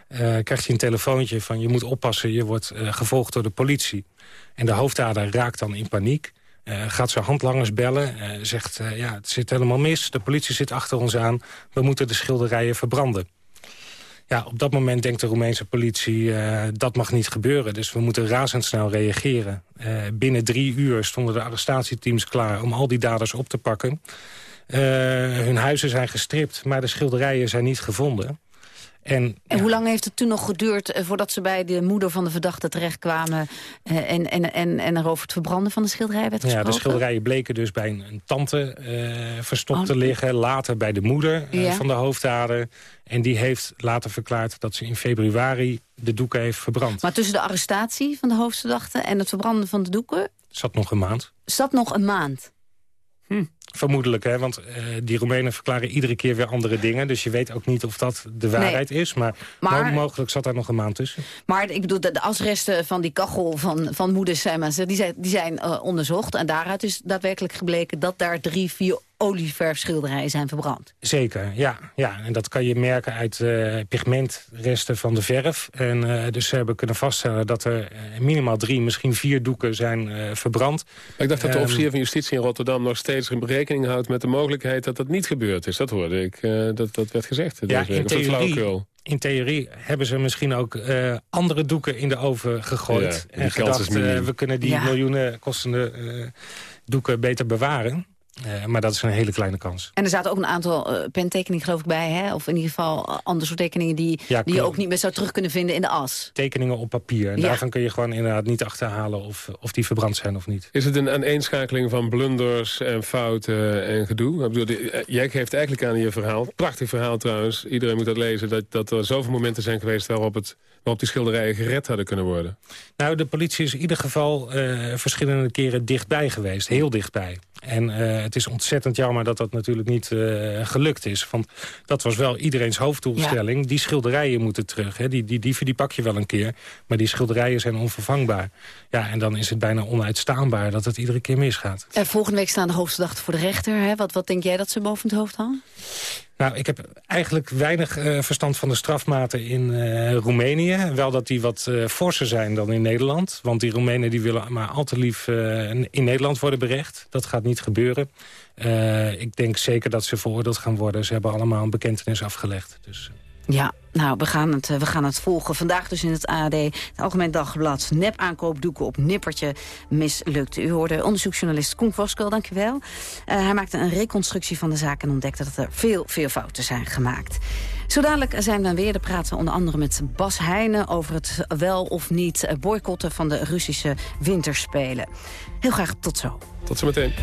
eh, krijgt hij een telefoontje van je moet oppassen, je wordt gevolgd door de politie. En de hoofddader raakt dan in paniek. gaat zijn handlangers bellen, eh, zegt ja, het zit helemaal mis. De politie zit achter ons aan, we moeten de schilderijen verbranden. Ja, op dat moment denkt de Roemeense politie, eh, dat mag niet gebeuren. Dus we moeten razendsnel reageren. Eh, binnen drie uur stonden de arrestatieteams klaar om al die daders op te pakken. Eh, hun huizen zijn gestript, maar de schilderijen zijn niet gevonden. En,
En hoe lang heeft het toen nog geduurd eh, voordat ze bij de moeder van de verdachte terechtkwamen... eh, en, en, en, en er over het verbranden van de schilderij werd gesproken?
ja, de schilderijen bleken dus bij een, een tante eh, verstopt
Oh.
te liggen. Later bij de moeder
Ja.
van de hoofddader. En die heeft later verklaard dat ze in februari de doeken heeft verbrand.
Maar tussen de arrestatie van de hoofdverdachte en het verbranden van de doeken...
Zat nog een maand.
zat nog een maand.
Vermoedelijk, hè? want eh, die Roemenen verklaren iedere keer weer andere dingen. Dus je weet ook niet of dat de waarheid is. Maar,
Maar-
mo- mogelijk zat daar nog een maand tussen.
Maar ik bedoel, de, de asresten van die kachel van, van moeder die zijn, die zijn eh, onderzocht. En daaruit is daadwerkelijk gebleken... dat daar drie, vier olieverfschilderijen zijn verbrand.
Zeker, ja. ja. En dat kan je merken uit eh, pigmentresten van de verf. En eh, dus ze hebben kunnen vaststellen dat er eh, minimaal drie, misschien vier doeken zijn eh, verbrand.
Ik dacht dat de
Ehm,
officier van justitie in Rotterdam nog steeds rekening houdt met de mogelijkheid dat dat niet gebeurd is. Dat hoorde ik, eh, dat, dat werd gezegd.
Ja,
deze
in theorie, in theorie hebben ze misschien ook eh, andere doeken in de oven gegooid.
Ja,
en gedacht, eh, we kunnen die
Ja.
miljoenen kostende eh, doeken beter bewaren. Eh, maar dat is een hele kleine kans.
En er zaten ook een aantal eh, pentekeningen geloof ik bij. Hè? Of in ieder geval eh, andere soort tekeningen... die,
Ja,
die je ook niet meer zou terug kunnen vinden in de as.
Tekeningen op papier. En
Ja.
daarvan kun je gewoon inderdaad niet achterhalen of, of die verbrand zijn of niet.
Is het een aaneenschakeling van blunders en fouten en gedoe? Ik bedoel, jij geeft eigenlijk aan in je verhaal, prachtig verhaal trouwens, iedereen moet dat lezen, dat, dat er zoveel momenten zijn geweest waarop, het, waarop die schilderijen gered hadden kunnen worden.
Nou, de politie is in ieder geval eh, verschillende keren dichtbij geweest. Heel dichtbij. En eh, het is ontzettend jammer dat dat natuurlijk niet eh, gelukt is. Want dat was wel iedereens hoofddoelstelling. Die schilderijen moeten terug. Hè. Die, die dieven die pak je wel een keer. Maar die schilderijen zijn onvervangbaar. Ja, en dan is het bijna onuitstaanbaar dat het iedere keer misgaat.
En volgende week staan de hoofdverdachten voor de rechter. Hè? Wat, wat denk jij dat ze boven het hoofd hangen?
Nou, ik heb eigenlijk weinig eh, verstand van de strafmaten in eh, Roemenië. Wel dat die wat eh forser zijn dan in Nederland. Want die Roemenen die willen maar al te lief in Nederland worden berecht. Dat gaat niet gebeuren. Ik denk zeker dat ze veroordeeld gaan worden. Ze hebben allemaal een bekentenis afgelegd. Dus,
Ja, nou, we gaan, het, eh, we gaan het volgen. Vandaag dus in het AD, het Algemeen Dagblad... nep aankoopdoeken op nippertje mislukt. U hoorde onderzoeksjournalist Koen Voskel, dank u wel. Eh, hij maakte een reconstructie van de zaak... en ontdekte dat er veel, veel fouten zijn gemaakt. Zo dadelijk zijn we weer te praten onder andere met Bas Heijnen... over het wel of niet boycotten van de Russische winterspelen. Heel graag tot zo.
Tot zometeen.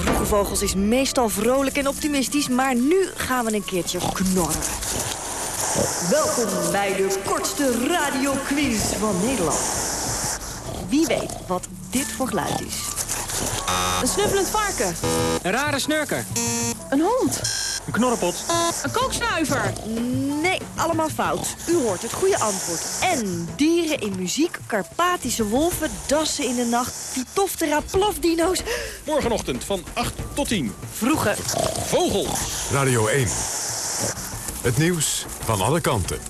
Vroege Vogels is meestal vrolijk en optimistisch, maar nu gaan we een keertje knorren. Welkom bij de kortste radioquiz van Nederland. Wie weet wat dit voor geluid is? Een snuffelend varken.
Een rare snurker.
Een hond.
Een knorrenpot.
Een kooksnuiver. Nee, allemaal fout. U hoort het goede antwoord. En dieren in muziek, Karpatische wolven, dassen in de nacht, Pitoftera plofdino's.
Morgenochtend van 8 tot 10.
Vroege
Vogels.
Radio 1. Het nieuws van alle kanten.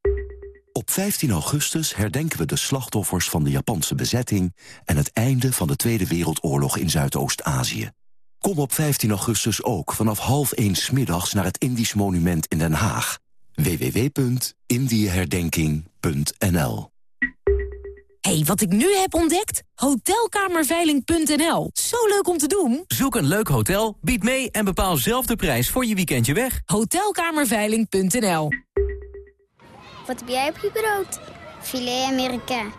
Op 15 augustus herdenken we de slachtoffers van de Japanse bezetting... en het einde van de Tweede Wereldoorlog in Zuidoost-Azië. Kom op 15 augustus ook vanaf half 1 's middags naar het Indisch Monument in Den Haag. www.indieherdenking.nl
Hé, hey, wat ik nu heb ontdekt? Hotelkamerveiling.nl. Zo leuk om te doen.
Zoek een leuk hotel, bied mee en bepaal zelf de prijs voor je weekendje weg.
Hotelkamerveiling.nl.
Wat heb jij op je brood? Filet Amerika.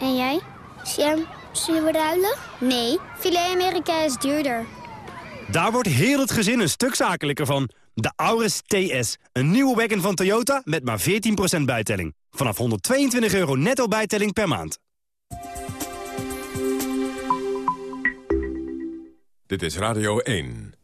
En jij? Sam, zullen we ruilen? Nee, filet Amerika is duurder.
Daar wordt heel het gezin een stuk zakelijker van. De Auris TS. Een nieuwe wagon van Toyota met maar 14% bijtelling. Vanaf 122 euro netto bijtelling per maand.
Dit is Radio 1.